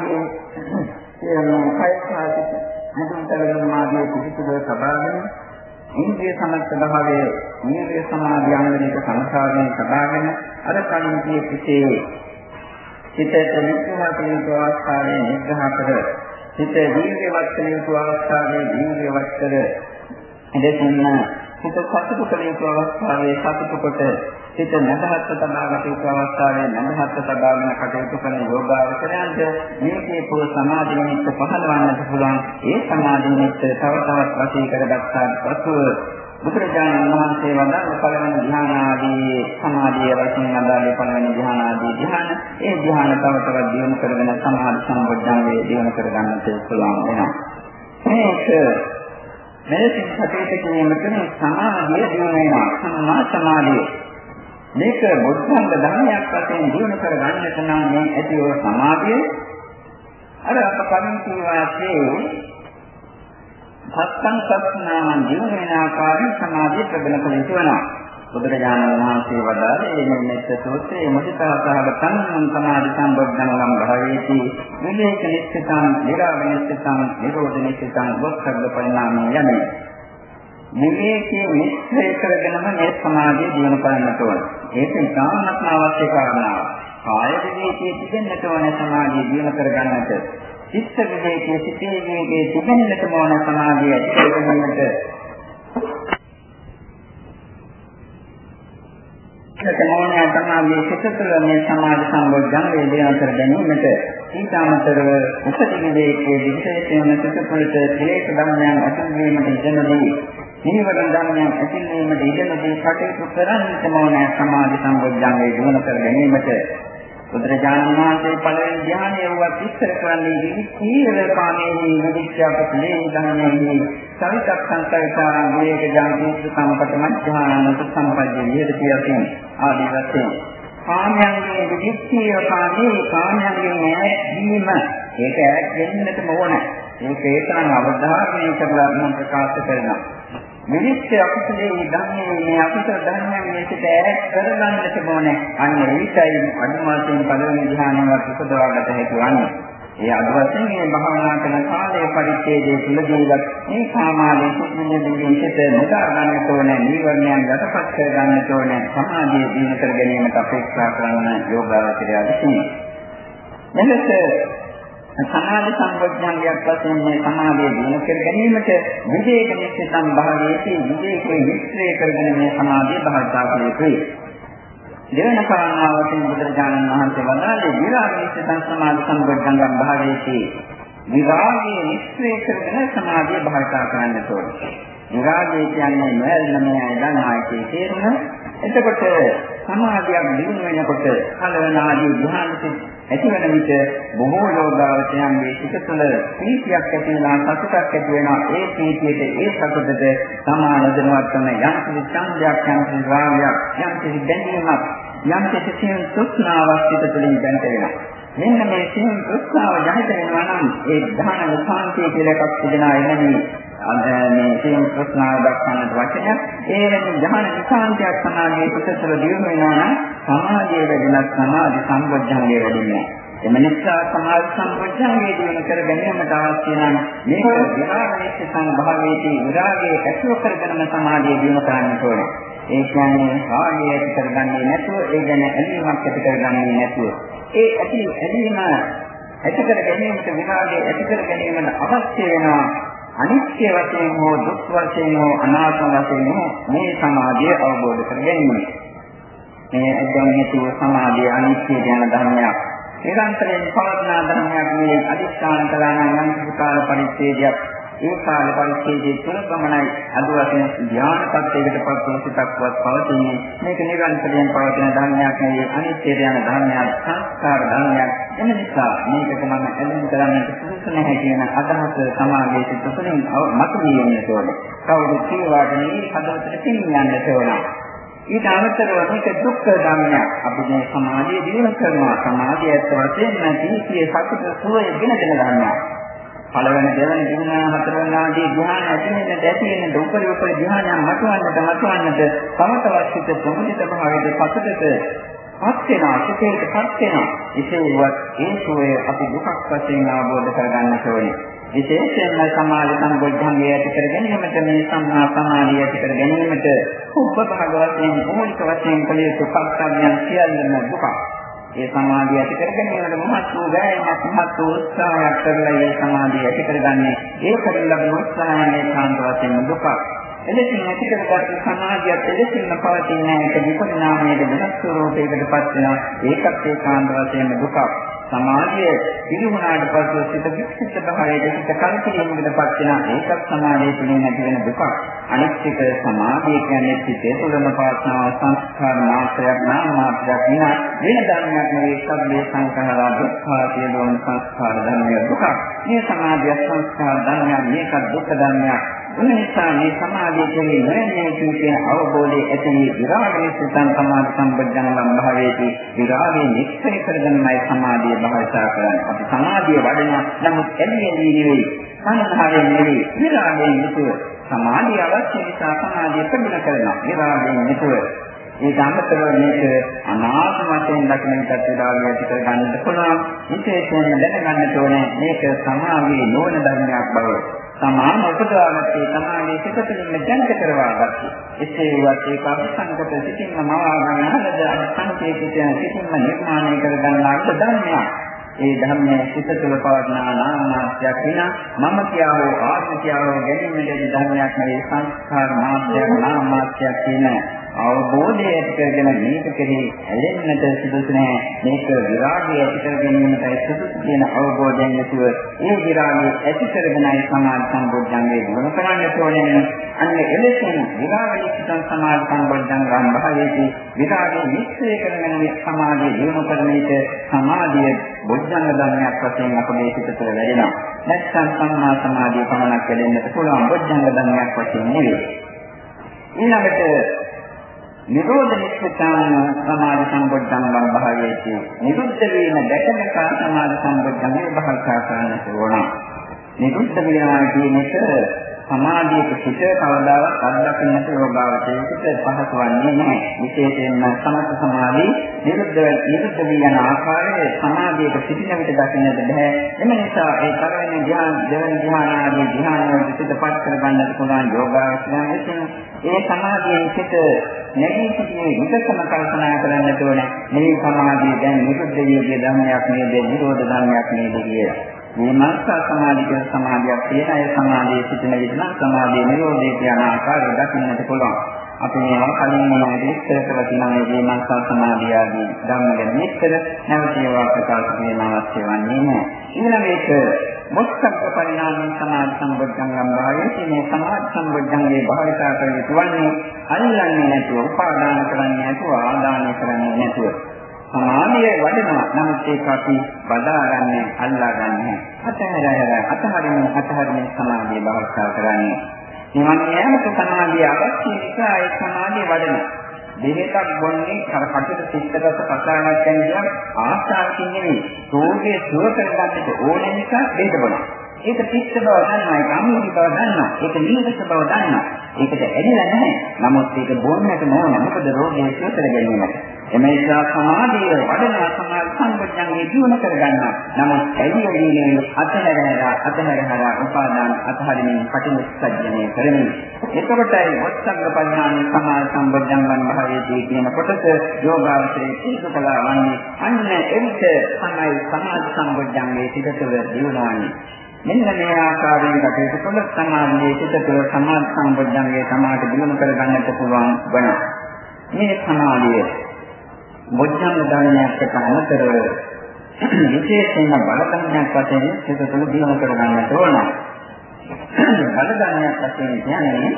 සමාධියේ කියන කයසාසිත මුදුන්තරගෙන මාගේ පිහිටුව සබාගෙන ඉන්ද්‍රිය සමස්ත භාවයේ ඉන්ද්‍රිය සමාධි අංගනික සංසාරයෙන් සබාගෙන අර කලින් කියේ කිසේ හිතට නිකුමත යුතු අවස්ථාවේ නිග්‍රහ කර හිත දීර්ඝවත් කළ යුතු අවස්ථාවේ දීර්ඝවත් කර එදෙසින්ම හිත සතුටු කළ යුතු අවස්ථාවේ සතුටු කොට හිත නැදහත් තබාගත යුතු අවස්ථාවේ නැදහත් තබාගෙන කටයුතු කරන යෝගාවචරයන්ට මේකේ පොර සමාධි නිමිත්ත පහළවන්නට පුළුවන්. ඒ සමාධි නිමිත්ත තව තවත් වශයෙන් කරගත්තාට පසුව බුදුරජාණන් වහන්සේ වදාළ පළවෙනි ධ්‍යාන ආදී සමාධිය වශයෙන් අදාළ පළවෙනි ධ්‍යාන ආදී ධ්‍යාන. ඒ ධ්‍යාන තව තවත් දියුණු කරගෙන සමාධි සම්බොධ්‍යංගේ දියුණු කරගන්නට පුළුවන් වෙනවා. මේක මෙලෙසින් කටයුතු කිරීමට සමාධිය දිනු වෙනවා. සම්මා සමාධිය. මේක බුද්ධංග ධර්මයක් වශයෙන් දිනු කර ගන්නට නම් මේ ඇතිව සමාධිය අර අප කලින් කියවාසේ සත්තං සත්නාමන් දිනු වෙන ආකාරයෙන් සමාධිය ප්‍රබල කළ යුතු වෙනවා. බුදුරජාණන් වහන්සේ වදාළේ මේ මෙත්ත සූත්‍රයේ මුදිතා සහගතං සමාධි සම්බොධ්ධංගම් භාවේති විවේක නිච්චතං නිරාම නිච්චතං නිරෝධ නිච්චතං වස්සග්ග පරිණාමය යන්නේ විවේකයේ නිශ්චය කරගෙනම මේ සමාධිය දිනු කරන්නට ඕන. ඒක ඉතාමත්ම අවශ්‍ය කාරණාවක්. කාය විවේකයේ තිබෙන්නට ඕන සමාධිය දිනු කරගන්නට. චිත්ත විවේකයේ සිතේ විවේකයේ තිබෙන්නට ඕන සමාධිය ඇති කරගන්නට තමෝණය තමයි සිත තුළ මේ සමාධි සම්බොධ්‍යං වේදනා කර ගැනීමට ඊට අමතරව උපදිනේකේ විශේෂයෙන්ම සිත තුළට ක්ලේශ ධර්මයන් ඇතිවීමට ඉඩනදී නිවන ධර්මයන් ඇතිවීමට ඉඩනදී කටයුතු කරන්නට ඕන සමාධි සම්බොධ්‍යං වේදනා කර ගැනීමට බුදුරජාණන් වහන්සේ පළවෙනි ධ්‍යානය වුවත් විස්තර කරන්නේ විචීර කාමයේ විදිච්ඡාපතේ ධර්මයේ සවිතක් සංකල්පයන් විවේක ඥානීත් සම්පත මධ්‍යානන්ත සම්පජ්ජ විහෙරති යතින් ආදී වශයෙන් කාමයන්ගේ විචීර කාමයේ කාමයන්ගේ නැවැත්වීම ඒක ඈත් වෙන්නටම ඕන. ඒක ඒතරම් අවධාරණය කරලා මම ප්‍රකාශ කරනවා. මිනිස්සු අකුසලයේ ධර්මයේ මේ අකුසල ධර්මයන් මේකට ඈත් කරගන්නට ඕනේ. අන්න ඒකයි අනුමාතයෙන් පළවෙනි ධ්‍යානවත් උපදවාගත හැකි වන්නේ. ඒ අද වශයෙන් මේ භාවනා කරන කාලයේ පරිච්ඡේදයේ තුලදීවත් මේ කාමාලයේ කුණුනේ දෙවියන්ට මුදා ගන්නට ඕනේ, නීවරණයන් යටපත් කර ගන්නට ඕනේ, සමාධිය දිනු කර ගැනීමට අපේක්ෂා කරන යෝගාවචරය විසින්. මෙලෙස සමාධි සම්පෝඥාංගයක් වශයෙන් මේ සමාධිය දිනු කර ගැනීමට විවේක නිස්සම් භාවයේදී විවේකයේ විස්ත්‍රය කරගෙන මේ සමාධිය භාවිතා කළ යුතුයි. දෙවන කාරණාවකින් බුදුරජාණන් වහන්සේ වදාළේ විරාග නිස්සම් සමාධි සම්පෝඥාංගම් භාවයේදී විරාගයේ නිස්සය කරගෙන සමාධිය භාවිතා කරන්න ඕනේ. විරාගය කියන්නේ නොයල්න මේ අය දන්නායි තේරුම. එතකොට සමාධියක් දිනු වෙනකොට කලවන ආදී ධ්‍යාන ඇතිවන විට බොහෝ යෝගාවචයන්ගේ සිත තුළ ප්‍රීතියක් ඇති වෙනවා සතුටක් ඇති වෙනවා. ඒ ප්‍රීතියට ඒ සතුටට සමාන දෙනවත් තමයි යම් කිසි ඡන්දයක් යම් කිසි රාගයක් යම් කිසි බැඳීමක් යම් කිසි සියුම් තෘෂ්ණාවක් සිත තුළින් දැනට වෙනවා මෙන්න මේ සියුම් තෘෂ්ණාව ජනිත වෙනවා නම් ඒ ධාන උපාන්තිය කියලා එකක් තිබෙනා එන්නේ මේ සියුම් තෘෂ්ණාව දක්වන්නට වචනයක්. ඒ වෙන ධාන විකාන්තයක් සමාධියේ පිටතට දියුණු වෙනවා නම් සමාධිය වැඩිලක් සමාධි සම්බොධ්‍යංගය වැඩින්නේ එම නිසා සමාධි සම්පූර්ණයේ දිනු කර ගැනීමට අවශ්‍ය නම් මේක විරාගයේ සංභාවයේදී විරාගයේ ඇතුව කරගෙන සමාධිය දිනු කරන්න ඕනේ. ඒ කියන්නේ රාගය ඇති කරගන්නේ නැතුව ඒ ගැන ඇලීමක් ඇති කරගන්නේ නැතුව. ඒ ඇති ඇලීම ඇති කර ගැනීමට විරාගය ඇති කර ගැනීමට අවශ්‍ය වෙනවා අනිත්‍ය වශයෙන් හෝ දුක් වශයෙන් හෝ අනාත්ම වශයෙන් හෝ මේ සමාධිය අවබෝධ කර ගැනීම. මේ අධ්‍යාත්මික සමාධිය අනිත්‍ය යන ධර්මයක්. නිරන්තරයෙන් පවත්නා ධර්මයක් මේ අදිස්ථාන කළා නම් යම් කාල පරිච්ඡේදයක් ඒ කාල පරිච්ඡේදයේ තුන පමණයි අද වශයෙන් ධ්‍යාන පත්‍යයකට පත් වූ සිතක්වත් පවතින්නේ මේක නිරන්තරයෙන් පවතින ධර්මයක් නෙවෙයි අනිත්‍ය යන ධර්මයක් සංස්කාර ධර්මයක් එම නිසා මේකට මම ඇලෙන්න කරන්නට සුදුසු නැහැ කියන අදහස සමාජයේ සිට තුළින් මතුවී යන්නට ඕනේ කවුරුත් කියවාට මේ හදවතට පිළිගන්නට ඕනේ ඊට අමතරව මේක දුක්ඛ ධර්මයක්. අපි මේ සමාධිය දිනු කරනවා. සමාධිය ඇත්ත වශයෙන්ම තීතිය සතුට සුවය ගෙන දෙන ධර්මයක්. පළවෙනි දෙවෙනි තුන්වෙනි හතරවෙනි ආදී ධ්‍යාන ඇතිවෙන්න දැතිවෙන්න උපරි උපරි ධ්‍යානයන් මතුවන්නට මතුවන්නට තම තවත් සිත ප්‍රමුදිත භාවයට පසුතට පත් වෙනවා සුඛයටපත් වෙනවා ඒකවත් ඒ සෝය අපි දුකක් වශයෙන් අවබෝධ කරගන්න ඕනේ විශේෂයෙන්ම සමාධි සම්බොධ්‍යංගය ඇති කර ගැනීමට මේ සම්මා සමාධිය ඇති කර ගැනීමට උපභාග වශයෙන් මූලික වශයෙන් කළ යුතු කර්තව්‍යයන් සියල්ලම දුක. ඒ සමාධිය ඇති කර ගැනීමට මහත් වූ වෑයමක් මහත් වූ උත්සාහයක් කරලා ඒ සමාධිය ඇති කරගන්නේ ඒ කරන ලබන උත්සාහයේ කාන්ත වශයෙන් දුක. එලෙසින් ඇති කරගත් සමාධියත් එලෙසින්ම පවතින එක විපරිණාමයේ වෙනස් ස්වරූපයකට පත් වෙනවා. ඒකත් ඒකාන්ත වශයෙන් දුකක්. සමාධිය පිළිහුණාට පස්සේ සිත වික්ෂිප්ත භාවයේ සිත කල්පිරීමකටපත් වෙන ඒකත් සමාධිය තුළින් ඇති වෙන දුක. අනිත් එක සමාධිය කියන්නේ සිතේ තුළම පවත්නා සංස්කාර මාත්‍රයක් නාම මාත්‍රයක් විනා වෙන ධර්මයක් නෙවෙයි සබ්බේ සංඛාරා දුක්ඛා කියන සංස්කාර ධර්මය දුක. මේ සමාධිය සංස්කාර ධර්මයක් මේක දුක්ඛ ධර්මයක්. එනිසා මේ සමාධිය කියන්නේ නොයන්නේ කියන අවබෝධය ඇතිවි විරාගයේ සිතන් සමාධි සම්බද්ධනම් භාවයේදී විරාගයේ නිස්සය කරගෙනමයි සමාධිය භාවිතා කරන්නේ. අපි සමාධිය වඩනවා නමුත් එළියෙදී නෙවෙයි සංස්කාරයෙන් නෙවෙයි විරාගයෙන් යුතුව සමාධිය අවශ්‍ය නිසා සමාධිය ප්‍රගුණ කරනවා. විරාගයෙන් යුතුව ඒ ධම්මතරව මේක අනාත්ම වශයෙන් දකින්න පැත්තට ඇති කර ගන්නට පුළුවන්. විශේෂයෙන්ම දැනගන්න ඕනේ මේක සමාධියේ නෝන ධර්මයක් බව. සමාන උපදවාගත්තේ සමාධියේ සිත තුළින්ම ජනිත කරවාගත්තේ. එසේ වත් ඒක අபிසංගත සිතින්ම මවා ගන්නහද සංකේතිත සිතින්ම නිර්මාණය කර ගන්නා ධර්මයක්. ඒ ධර්මයේ සිත තුළ පවත්නා නාමයක් විනා මම කියා හෝ ආත්ම කියා හෝ ගැනීමේ ධර්මයක් නෙවෙයි සංස්කාර මාත්‍රයක් නාමයක් කියන අවබෝධය ඇති කරගෙන මේක කෙරෙහි ඇලෙන්නට සුදුසු නැහැ. මේක විරාගය ඇති කර ගැනීමටයි සුදුසු කියන අවබෝධයෙන් යුතුව ඒ විරාගය ඇති කරගෙනයි සමාධි සම්බොධ්‍යංගේ ගුණ කරන්න ඕනේ. අන්න එලෙසින් විරාගනිසිතන් සමාධි සම්බොධ්‍යංගම් භාවයේදී විරාගය නිශ්චය කරගෙන සමාධිය දිනු කරන විට සමාධිය බොද්ධංග ධර්මයක් වශයෙන් අපේ සිත තුළ වැඩෙනවා. නැත්නම් සම්මා සමාධිය පමණක් වැඩෙන්නට පුළුවන් බොද්ධංග ධර්මයක් වශයෙන් නෙවෙයි. ඊළඟට නිරෝධ නිස්සතාන සමාධි සම්බොද්ධංගම් භාවයේදී නිරුද්ධ වීම දැකමක සමාධි සම්බොද්ධංගේ භාවිතා කරන්නට ඕන. නිරුද්ධ වීම කියන එක සමාධියක සිට කවදාවත් අත්දකින්නට යෝගාවචරයකට පහසු වන්නේ නැහැ. විශේෂයෙන්ම සමථ සමාධි නිරුද්ධ නිරුද්ධ වී යන ආකාරයේ සමාධියක සිටින විට දකින්නට බෑ. එම නිසා ඒ පළවෙනි ධ්‍යාන, දෙවෙනි ධ්‍යාන ආදී ධ්‍යාන වලට සිටපත් කරගන්නට පුළුවන් යෝගාවචරයන් විසින් ඒ සමාධියෙන් සිට නැගී සිටිනේ විකසම කල්පනා කරන්නට ඕනේ. මේ සමාධිය දැන් නිරුද්ධ වී ගිය ධර්මයක් නේද, නිරෝධ ධර්මයක් නේද කියලා. මේ මාස්සා සමාධි කියන සමාධියක් තියෙන අය සමාධියේ සිටින විට නම් සමාධියේ නිරෝධය කියන ආකාරය දකින්නට පුළුවන්. අපි මේවා කලින් මොනවද ඉස්සර කරලා තියෙනවා මේ මාස්සා සමාධිය ආදී ධම්ම ගැන විස්තර නැවත ඒවා ප්‍රකාශ කිරීම අවශ්‍ය වන්නේ නැහැ. ඊළඟට මොක්ඛක පරිණාමයෙන් සමාධි සම්බුද්ධංගම් භාවයේ මේ සමාධි සම්බුද්ධංගේ භාවිතා කර යුතු වන්නේ අල්ලන්නේ නැතුව, උපාදාන කරන්නේ නැතුව, ආදානය කරන්නේ නැතුව සමාධිය වඩනවා. නමුත් ඒක අපි බදාගන්නේ අල්ලාගන්නේ අතහැර අතහරින්න අතහරින්න සමාධිය භාවිතා කරන්නේ. නිවන් යෑමට සමාධිය අවශ්‍ය නිසා ඒ සමාධිය වඩනවා. දෙහෙතක් බොන්නේ අර කටට සිත්තකට කසාවක් කියන ආශාවකින් නෙවෙයි. රෝගය සුව කරගන්නට ඕන නිසා දෙහෙත බොනවා. ඒක පිච්ච බව දන්නවා, ඒක අමුඩි බව දන්නවා, ඒක නීරස බව දන්නවා. ඒකට ඇදිලා නැහැ. නමුත් ඒක බොන්නට ඕන. මොකද රෝගය සුවතර ගැනීමට. එම නිසා සමාධිය වඩන සමාධි සංගොඥන්ගේ ජීවන කරගන්නවා. නමුත් ඇදිලා අතහැරලා අතහැරලා උපාදාන අතහරින්න පටිච්චසමුප්පාදනය කරමින්. එතකොටයි වස්සංග පඥාන සමාධි සංගොඥන් භාවයේදී කියන කොටස යෝගාවචරයේ සිදුකලා වන්නේ. අන්න එවිට තමයි සමාධි සංගොඥන්ගේ සිත තුළ දියුණුවන්නේ. මෙන්න මේ ආකාරයෙන් කටයුතු කළොත් සමාධියේ සිට තුළ සමාධි සම්බොධ්‍යංගයේ සමාධි දිනු කර ගන්නට පුළුවන් වන මේ සමාධිය බොධ්‍යංග ධර්මයකට අමතරව විශේෂයෙන්ම බලධර්මයක් වශයෙන් සිට තුළ දිනු කර ගන්නට ඕන. බලධර්මයක් වශයෙන් කියන්නේ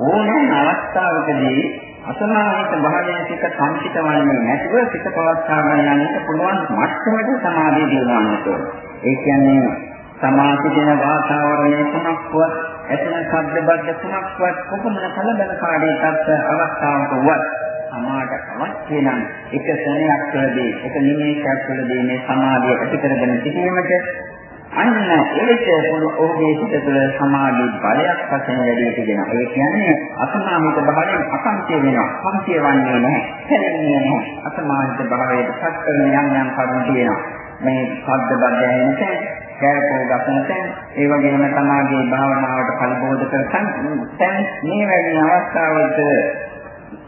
ඕනෑම අවස්ථාවකදී අසමාහිත භාවයෙන් සිත සංකිත වන්නේ නැතුව සිත පවත්වා ගන්නට පුළුවන් මට්ටමට සමාධිය දිනවන්නට ඕන. ඒ කියන්නේ සමාසිතන වාතාවරණය කුමක්වත් එතන ශබ්ද බද්ධ කුමක්වත් කොපමණ කලබලකාරී තත්ත්ව අවස්ථාවක වත් සමාඩ අවශ්‍ය නම් එක සෙනයක් තුළදී එක නිමේෂයක් තුළදී මේ සමාධිය ඇති කරගෙන සිටීමට අන්න එවිට ඔහුගේ සිත තුළ සමාධි බලයක් වශයෙන් වැඩි වෙනවා. ඒ කියන්නේ අසමාහිත භාවයෙන් අසංකේ වෙනවා. සංකේ වන්නේ නැහැ. හැරෙන්නේ නැහැ. අසමාහිත භාවයට පත් කරන යම් යම් කරුණු තියෙනවා. මේ ශබ්ද බද්ධයෙන් කෑකෝ ගසනට ඒ වගේම තමාගේ භාවනාවට පරිබෝධ කරගන්න දැන් මේ වැනි අවස්ථාවලට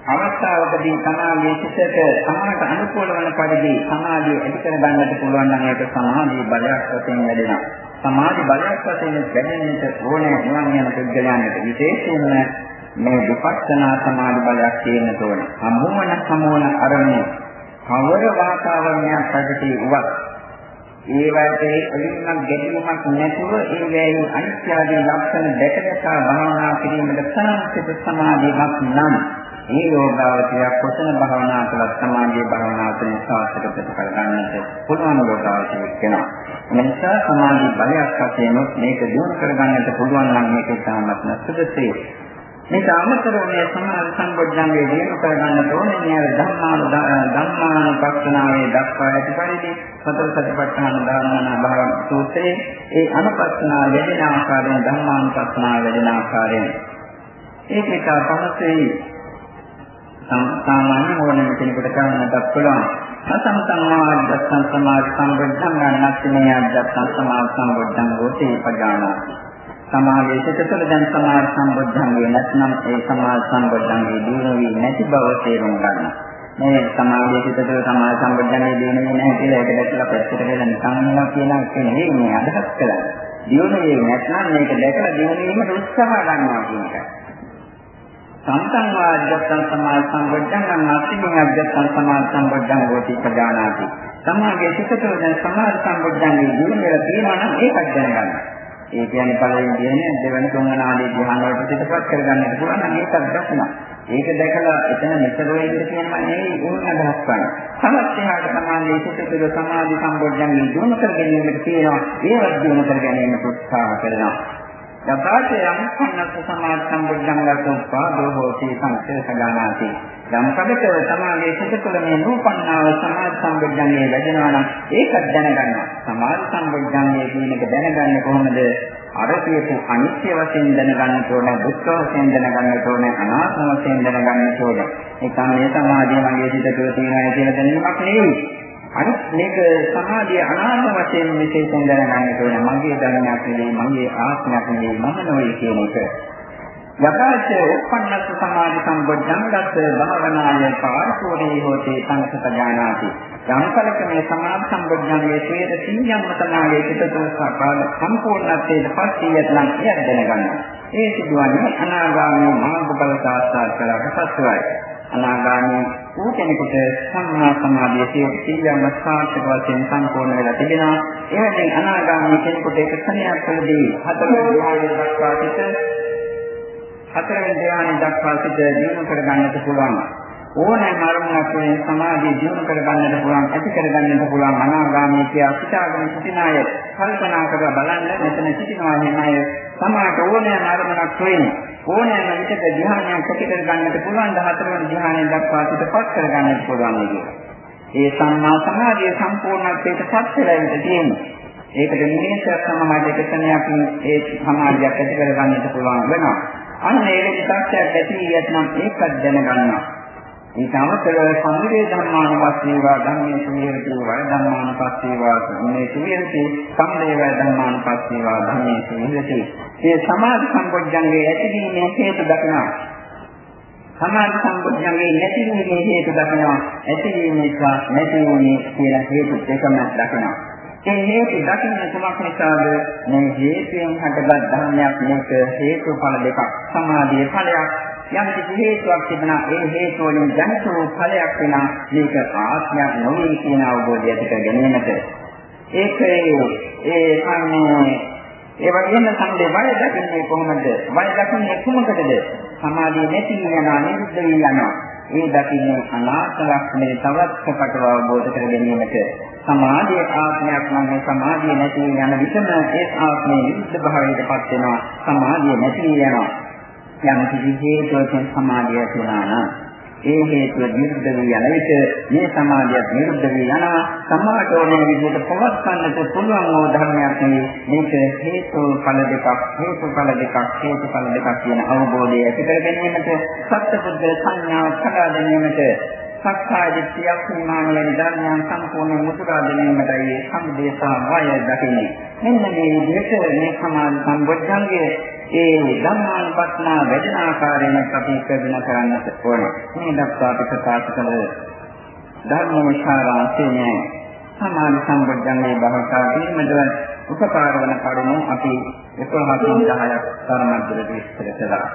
අවස්ථාවකදී සමාධියේ සිටට සමානට අනුකූල වන පරිදි සමාධිය ඇති කර ගන්නට පුළුවන් නම් ඒක සමාධි බලයක් වශයෙන් වැඩෙනවා. සමාධි බලයක් වශයෙන් වැඩෙන්නට ඕනේ නිවන් යන පුද්ගලයන්ට විශේෂයෙන්ම මේ විපස්සනා සමාධි බලයක් තියෙන්න ඕනේ. සම්මෝහන සමෝහන අරමුණ කවර වාතාවරණයක් පැවතී උවත් ඒ වාතයේ එළිමක් ගැටීමක් නැතුව ඒ වේයි අනිත්‍ය ආදී ලක්ෂණ දැක දැක භාවනා කිරීමට සාර්ථක සමාධියක් නම් මේ යෝගාවචය කොතන භාවනා කළත් සමාධියේ භාවනා තුළින් සාර්ථක ප්‍රතිඵල ගන්නට පුළුවන් යෝගාවචයක් වෙනවා. එනිසා සමාධි බලයක් වශයෙන් මේක දියුණු කරගන්නට පුළුවන් නම් මේක ඉතාමත් සුදුසුයි. මේක අමතරව මේ සමාධි සම්බොධ්‍යංගේ දියුණු කරගන්න ඕනේ මේ ධම්මාන ධම්මාන පස්සනාවේ දක්වා ඇති පරිදි සතර සතිපට්ඨාන දානන භාව සූත්‍රයේ ඒ අනුපස්සනා වැඩෙන ආකාරයෙන් ධම්මානුපස්සනා වැඩෙන ආකාරයෙන් ඒකේක පහසෙයි සාමාන්‍ය ඕනම කෙනෙකුට කරන්නත් පුළුවන්. අසම සම්මාද්දස්සං සමාධි සම්බුද්ධං ගන්නස්මේ අද්දස්සං සමාධි සම්බුද්ධං ගෝතේ පජානාති. සමාධියේ සිටතල දැන් සමාධි සම්බුද්ධංගේ නැත්නම් ඒ සමාධි සම්බුද්ධංගේ දිනුවේ නැති බව තේරුම් ගන්න. මේ සමාධියේ සිටතල සමාධි සම්බුද්ධංගේ දිනුවේ නැහැ කියලා ඒක දැක්කලා පැත්තට වෙලා නිකන් ඉන්නවා කියන එක නෙවෙයි මේ අදහස් කරන්නේ. දිනුවේ නැත්නම් මේක දැකලා දිනුවීමට උත්සාහ ගන්නවා කියන එකයි. සම්තං වාජ්ජත්තං සමාය සම්බොද්ධං අනාත්මින් අජ්ජත්තං සමාය සම්බොද්ධං හෝති ප්‍රජානාති. සමාගයේ සිතතෝ දැන් සමාය සම්බොද්ධංගේ ජීවිතය තියෙනවා නම් ඒකත් දැනගන්න. ඒ කියන්නේ පළවෙනි කියන්නේ දෙවන තුන්වන ආදී ධ්‍යාන වලට පිටපත් කරගන්නට පුළුවන් නම් ඒකත් දක්වනවා. ඒක දැකලා එතන මෙතන වෙන්න කියනවා නෙවෙයි උන් අදහස් ගන්න. සමස්තයට සමාධියේ සිතතෝ සමාධි සම්බොද්ධංගේ දිනු කර ගැනීමට තියෙනවා. ඒවත් දිනු කර ගැනීමට උත්සාහ කරනවා. යථාච යම් කන්නස්ස සමාධ සම්බුද්ධංගත උපාදෝ හෝති සංසේ සගානාති. යම් කඩක සමාධියේ සිට තුළ මේ නූපන්නාව සමාධ සම්බුද්ධංගේ වැඩෙනවා නම් ඒකත් දැනගන්නවා. සමාධ සම්බුද්ධංගේ කියන එක දැනගන්නේ කොහොමද? අර කියපු අනිත්‍ය වශයෙන් දැනගන්න ඕනේ දුක්ඛ වශයෙන් දැනගන්න ඕනේ අනාත්ම වශයෙන් දැනගන්න ඕනේ. ඒක මේ සමාධිය මගේ සිට තුළ තියෙනවා කියලා දැනීමක් නෙවෙයි. අනිත් මේක සමාධිය අනාත්ම වශයෙන් විශේෂයෙන් දැනගන්න ඕන මගේ ධර්මයක් නෙවෙයි මගේ ආත්මයක් නෙවෙයි මම නොවේ කියන එක. යකාච උපන්නස්ස සමාධි සම්බොධ්‍යංගත් භාවනාය පාරකෝරේ හෝතේ සංසත ඥානාති. යම්කලක මේ සමාධි සම්බොධ්‍යංගයේ හේත සිඤ්ඤම්ම තමයි චිත්තෝසපාද සම්පූර්ණත්වයට පත් වියත්නම් කියක් දැනගන්නවා. ඒ සිදුවන්නේ අනාගාමී මාර්ගඵල සාක්ෂාත් කරගන්න පස්සෙයි. අනාගාමී වූ කෙනෙකුට සම්මා සමාධිය සියල්ලම සාර්ථක වශයෙන් සම්පූර්ණ වෙලා තිබෙනවා. එවැනි අනාගාමී කෙනෙකුට එක ක්ෂණයක් තුළදී හතරවෙනි ධ්‍යානය දක්වා සිට හතරවෙනි ධ්‍යානය දක්වා සිට දිනු කර ගන්නට පුළුවන්. ඕනෑම අරමුණක් වෙන සමාධිය දිනු කර ගන්නට පුළුවන්, ඇති කර ගන්නට පුළුවන් අනාගාමී කියා සිතාගෙන සිටින අය කල්පනා කරලා බලන්න මෙතන සිටිනවා නම් අය සමාට ඕනෑම අරමුණක් වෙන්නේ ඕනෑම විටක ධ්‍යානයක් ඇති කර ගන්නට පුළුවන් 14 ධ්‍යානයෙන් දක්වා පිටපත් කර ගන්නට පුළුවන් කියලා. ඒ සම්මා සමාධිය සම්පූර්ණත්වයට පත් වෙලා ඉඳ තියෙනවා. ඒකට නිමේෂයක් සමාජ එකතනයක් ඒ සමාධියක් ඇති කර ගන්නට පුළුවන් වෙනවා. අන්න ඒ විදිහට ඇති යත්නම් ඒකත් දැනගන්නවා. ඊට අමතරව සංවිදේ ධර්මානුපස්සීවා ධම්මේ සුවිහෙරති වය ධම්මානුපස්සීවා මේ සුවිහෙරති සම්දේව ධම්මානුපස්සීවා ධම්මේ සුවිහෙරති මේ සමාධි සම්පොඥංගේ ඇතිවීමේ හේතු දක්නවා. සමාධි සම්පොඥංගේ නැතිවීමේ හේතු දක්නවා. ඇතිවීමේ සහ නැතිවීමේ කියලා හේතු දෙකම දක්නවා. ඒ හේතු දකින්න කුමක් නිසාද? මේ හේතුයෙන් හටගත් ධර්මයක් මේක හේතුඵල දෙකක්. සමාධියේ ඵලයක්. යම් කිසි හේතුවක් තිබුණා. ඒ හේතු වලින් ජනිත වූ ඵලයක් වෙනා. මේක ආත්මයක් නොවේ කියන අවබෝධය ඇති කර ගැනීමට. ඒකේ ඒ කන්නේ ඒ වගේම සම්දේ වය දකින්නේ කොහොමද? වය දකින්නේ කුමකටද? සමාධිය නැති වෙනවා නිරුද්ධ වෙනවා. ඒ දකින්නේ අනාත්ම ලක්ෂණය තවත් ප්‍රකටව අවබෝධ කර ගැනීමට සමාධිය ආත්මයක් නම් මේ සමාධිය නැති යන විටම ඒ ආත්මයේ නිරුද්ධ භාවයටපත් වෙනවා. සමාධිය නැති වෙනවා. යම් කිසි හේතුවකින් සමාධිය තුනනා ඒ හේතුව නිරුද්ධ වී යන විට මේ සමාධියත් නිරුද්ධ වී යනවා. සමාට ඕනේ විදිහට පවත්වන්නට පුළුවන් වූ ධර්මයක් නෙවෙයි. මේක හේතු ඵල දෙකක්, හේතු ඵල දෙකක්, හේතු ඵල දෙකක් කියන අවබෝධය ඇති කර ගැනීමට සත්‍යබුද්ධ සංඥාව කඩා ගැනීමට සක්කාය දිට්ඨියක් සීමාන වැනි ධර්මයන් සම්පූර්ණ මුතුරා ගැනීමටයි සම්දේ සහ වය දකින්නේ. මෙන්න මේ විදිහට මේ සමාධි සම්බොධ්‍යංගයේ ඒ ධම්මානුපස්සනා වැඩෙන ආකාරයෙන් අපි ප්‍රගුණ කරන්නට ඕනේ. මේ දක්වා අපි ප්‍රකාශ කළ ධර්මෝචාරාංශයේ සමාධි සම්බොධ්‍යංගයේ භවතා වීමද උපකාර වන කරුණු අපි 11 10ක් තරමක් විස්තර කළා.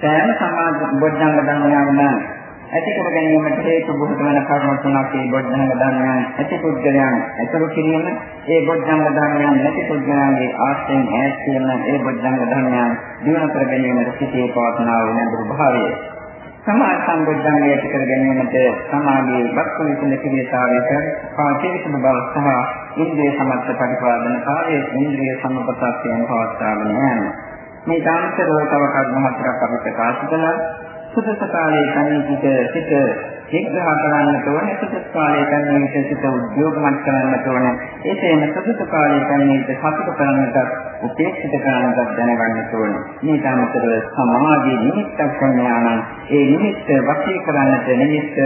සෑම සමාධි බොධ්‍යංග ධර්මයන්ම ඇති කර ගැනීමට හේතු බොහෝ වන කර්ම තුනක් ඒ බොද්ධංග ධර්මයන් ඇති පුද්ගලයන් ඇතුළු කිරීම ඒ බොද්ධංග ධර්මයන් නැති පුද්ගලයන්ගේ ආශ්‍රයෙන් ඈත් වීම ඒ බොද්ධංග ධර්මයන් දිනු කර ගැනීමට සිටේ පවත්නා වූ නඳුරු භාවය. සමාධි සම්බුද්ධංගය ඇති කර ගැනීමට සමාධියේ බක්ක විසින කිරියතාවයට පාචේකම බව සහ ඉන්ද්‍රිය සමත්ත පරිපාලන කාර්යයේ ඉන්ද්‍රිය සම්පතයෙන් පවත්වාගෙන යෑම. මේ ධාන්තරව තව කර්ම හතරක් අපි ප්‍රකාශ කළා. සුදුස කාලයේ කන්නේ පිට සිත විග්‍රහ කරන්නට ඕන සුදුස කාලයේ කන්නේ පිට සිත උද්‍යෝගමත් කරන්නට ඕන. ඒකේම සුදුස කාලයේ කන්නේ පිට සතුට කරන්නට උපේක්ෂිත කරන්නට දැනගන්නට ඕන. මේ තමතර සමාධියේ නිමිත්තක් ගන්නානම් ඒ නිමිත්ත වශී කරන්නට නිමිත්ත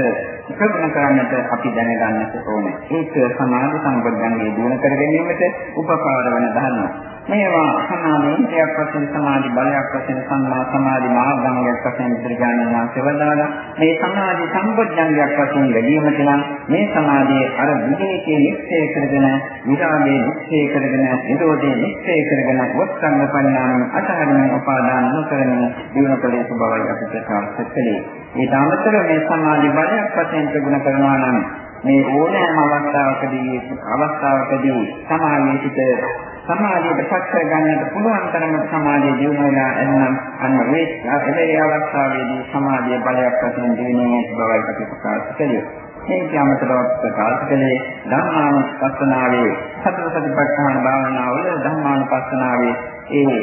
ප්‍රගුණ කරන්නට අපි දැනගන්නට ඕනේ. ඒක සමාධි සම්බන්ධයෙන් දිනු කර ගැනීමට උපකාර වන ධර්ම. මේවා සමාධියක් වශයෙන් සමාධි බලයක් වශයෙන් සම්මා සමාධි මාර්ගයක් වශයෙන් විද්‍යාඥයන් වහන්සේ වදාළා. මේ සමාධි සම්බොධ්‍යංගයක් වශයෙන් ලැබීමට නම් මේ සමාධියේ අර විදේකයේ නිශ්චය කරගෙන, විරාමයේ නිශ්චය කරගෙන, නිරෝධයේ නිශ්චය කරගෙන, වස්කම්ම පරිණාමය අතහරින උපාදාන නොකරන දිනකලේ ස්වභාවය අපිට සාර්ථක කළේ. ඒ දාමතර මේ සමාධි බලයක් වශයෙන් ප්‍රගුණ කරනවා නම් මේ ඕනෑම අවස්ථාවකදී අවස්ථාවකදී සමාධියේ සිට සමාධියට පත් කර ගන්නට පුළුවන් තරමට සමාධිය දියුණු වෙලා එන්නම් අන්න මේ ඒ අවස්ථාවේදී සමාධිය බලයක් වශයෙන් දිනන්නේ බවයි අපි ප්‍රකාශ කළේ. මේ කියමතරව ප්‍රකාශ කළේ ධම්මානුපස්සනාවේ සතර සතිපට්ඨාන භාවනාවල ධම්මානුපස්සනාවේ ඒ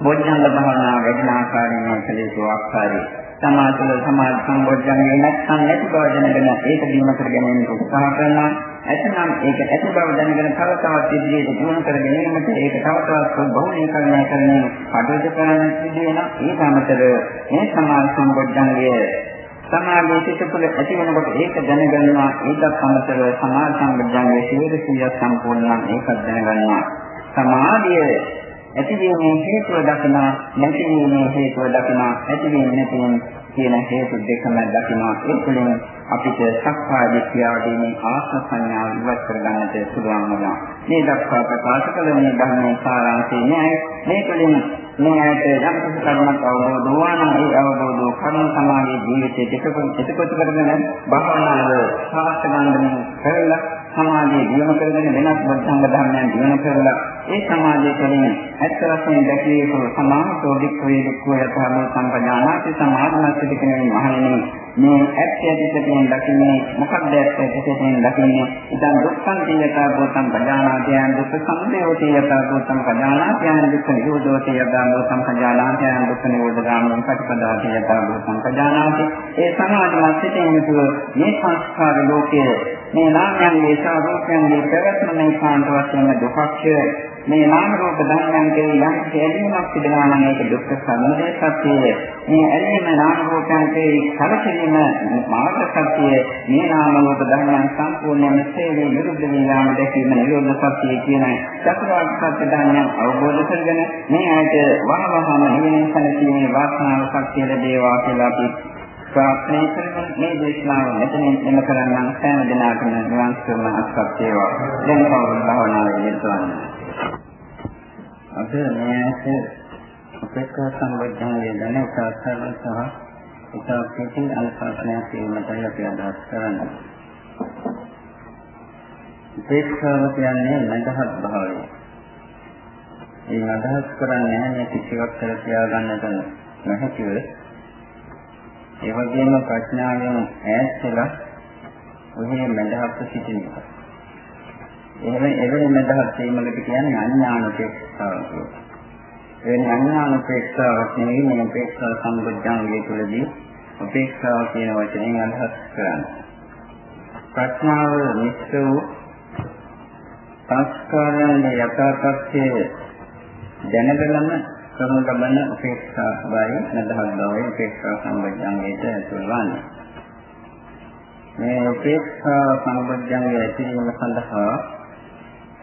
බොද්ධංග භාවනාව වැඩින ආකාරයෙන් කළේ ආකාරයේ සමාධිල සමාධි සම්බොධ්‍යංගේ නැත්නම් නැති බව දැනගෙන ඒක දිනු කර ගැනීමට උත්සාහ කරනවා. එතනම් ඒක ඇති බව දැනගෙන තව තවත් ඉදිරියට දිනු කර ගැනීමට ඒක තව තවත් බහුලීකරණය කරමින් කටයුතු කරන්න සිදු වෙනවා. ඒක අමතර මේ සමාධි සම්බොධ්‍යංගය සමාධියේ සිට තුළ ඇති වෙනකොට ඒක දැනගන්නවා. ඒකත් අමතර සමාධි සම්බොධ්‍යංගයේ සියලු සියයක් සම්පූර්ණ නම් ඒකත් දැනගන්නවා. සමාධිය ඇතිවීමේ හේතුව දකිනා නැතිවීමේ හේතුව දකිනා ඇතිවීම නැතිවීම කියන හේතු දෙකම දකිනා ඒ තුළින් අපිට සක්කාය දිට්ඨියවදීනේ ආත්ම සංඥාව ඉවත් කරගන්නට පුළුවන් වෙනවා. මේ දක්වා ප්‍රකාශ කළ මේ ධර්මයේ සාරාංශය නෑ. මේ තුළින් මේ ඇයට යම් කිසි කර්මයක් අවබෝධ වුණා නම් ඒ අවබෝධ කර්ම සමාගයේ ජීවිතයේ එකතු කරගෙන භවනාව සාස්ත්‍ර ගන්නමින් කරලා සමාධිය දියුණු කරගෙන වෙනස් බද්ධංග ධර්මයන් දියුණු කරලා ඒ සමාධිය තුළින් ඇත්ත වශයෙන් දැකිය යුතු සමානතෝ වික්‍රේ වික්‍රය යථාම සම්පජානාති සමාධිමත් කියන මහණෙනි මේ ඇත්ත ඇතිසෙන් දකින්නේ මොකක්ද ඇත්ත ඇතිසෙන් දකින්නේ? ඉතින් දුක්ඛං කියතා භූතං පජානාති යන දුක්ඛ සමුදයෝති යතා භූතං පජානාති යන දුක්ඛ නිරෝධෝති යතා භූතං පජානාති යන දුක්ඛ නිරෝධගාමී ප්‍රතිපදාති යතා භූතං පජානාති ඒ සමාධිමත් සිටින යුතු මේ සංස්කාර ලෝකයේ මේ නාමයන්ගේ සහ රූපයන්ගේ පැවැත්ම මේ කාන්ත වශයෙන් දුක්ඛය මේ නාම රූප ධර්මයන්ගේ යම් ඇලීමක් තිබෙනවා නම් ඒක දුක්ඛ සමුදය සත්‍යය. මේ ඇලීම නාම රූපයන්ගේ කලකිරීම මාර්ග සත්‍යය. මේ නාම රූප ධර්මයන් සම්පූර්ණයෙන්ම සේවයේ විරුද්ධ වීම දැකීම නිරෝධ සත්‍යය කියන චතුරාර්ය සත්‍ය ධර්මයන් අවබෝධ කරගෙන මේ ඇයට වහවහම නිවෙන සැනසීමේ වාසනාව ශක්තිය ලැබේවා කියලා අපි ප්‍රාර්ථනා කරන මේ දේශනාව මෙතනින් එම කරන්නම් සෑම දිනකටම නිවන් සුවම අත්පත් වේවා. දැන් කවුරුත් භාවනාවේ යෙදවන්නේ. අද මෙයාට අපේක්ෂා සම්බන්ධය ගැන උත්සාහ සහ ඉතා පිටි අල්පාපනය කිරීමටයි අපි අදහස් කරන්නේ. උපේක්ෂාව කියන්නේ නැදහත් භාවය. ඒ අදහස් කරන්නේ නැහැ කිසිවක් කර තියාගන්නට නැහැකිව ඒ වගේම ප්‍රඥාවෙන් ඈත් වෙලා ඔහේ මඳහත් සිටින එක. එහෙම එවැනි මඳහත් වීමකට කියන්නේ අඥාන උපේක්ෂාව කියලා. ඒ අඥාන උපේක්ෂාවක් නෙවෙයි මේ උපේක්ෂා සම්බුද්ධංගය තුළදී උපේක්ෂාව කියන වචනයෙන් අදහස් කරන්නේ. ප්‍රඥාව මිශ්‍ර වූ සංස්කාරයන්ගේ යථාර්ථය දැනගලම කරනු ලබන උපේක්ෂා බවයි නදහස් බවයි උපේක්ෂා සම්බන්ධයන්ට ඇතුල් වන්නේ. මේ උපේක්ෂා සම්බන්ධයන්ගේ ඇතිවීම සඳහා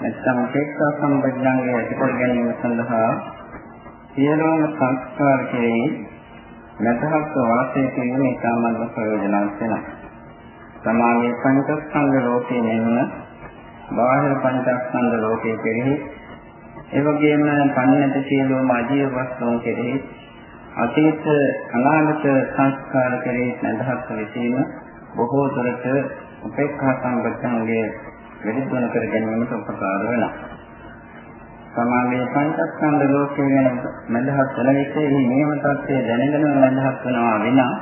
නැත්නම් උපේක්ෂා සම්බන්ධයන්ගේ ඇතිකර ගැනීම සඳහා සියලුම සංස්කාර කෙරෙහි නැතහත් වාසය කිරීම ඉතාමත් ප්‍රයෝජනවත් වෙනවා. සමාගයේ පංචස්කන්ධ ලෝකයේ නෙමන බාහිර පංචස්කන්ධ ලෝකයේ කෙරෙහි ඒ වගේම පන්නත සියලුම අජීව වස්තුන් කෙරෙහි අතීත අනාගත සංස්කාර කෙරෙහි නැදහත් වෙසීම බොහෝ දුරට උපේක්ෂා සම්පත්තන්ගේ වැඩිදුණ කර ගැනීමට උපකාර වෙනවා. සමාගයේ පංචස්කන්ධ ලෝකයේ ගැන මඳහත් වන විට මේ නියම තත්ත්වය දැනගෙන මඳහත් වෙනවා විනා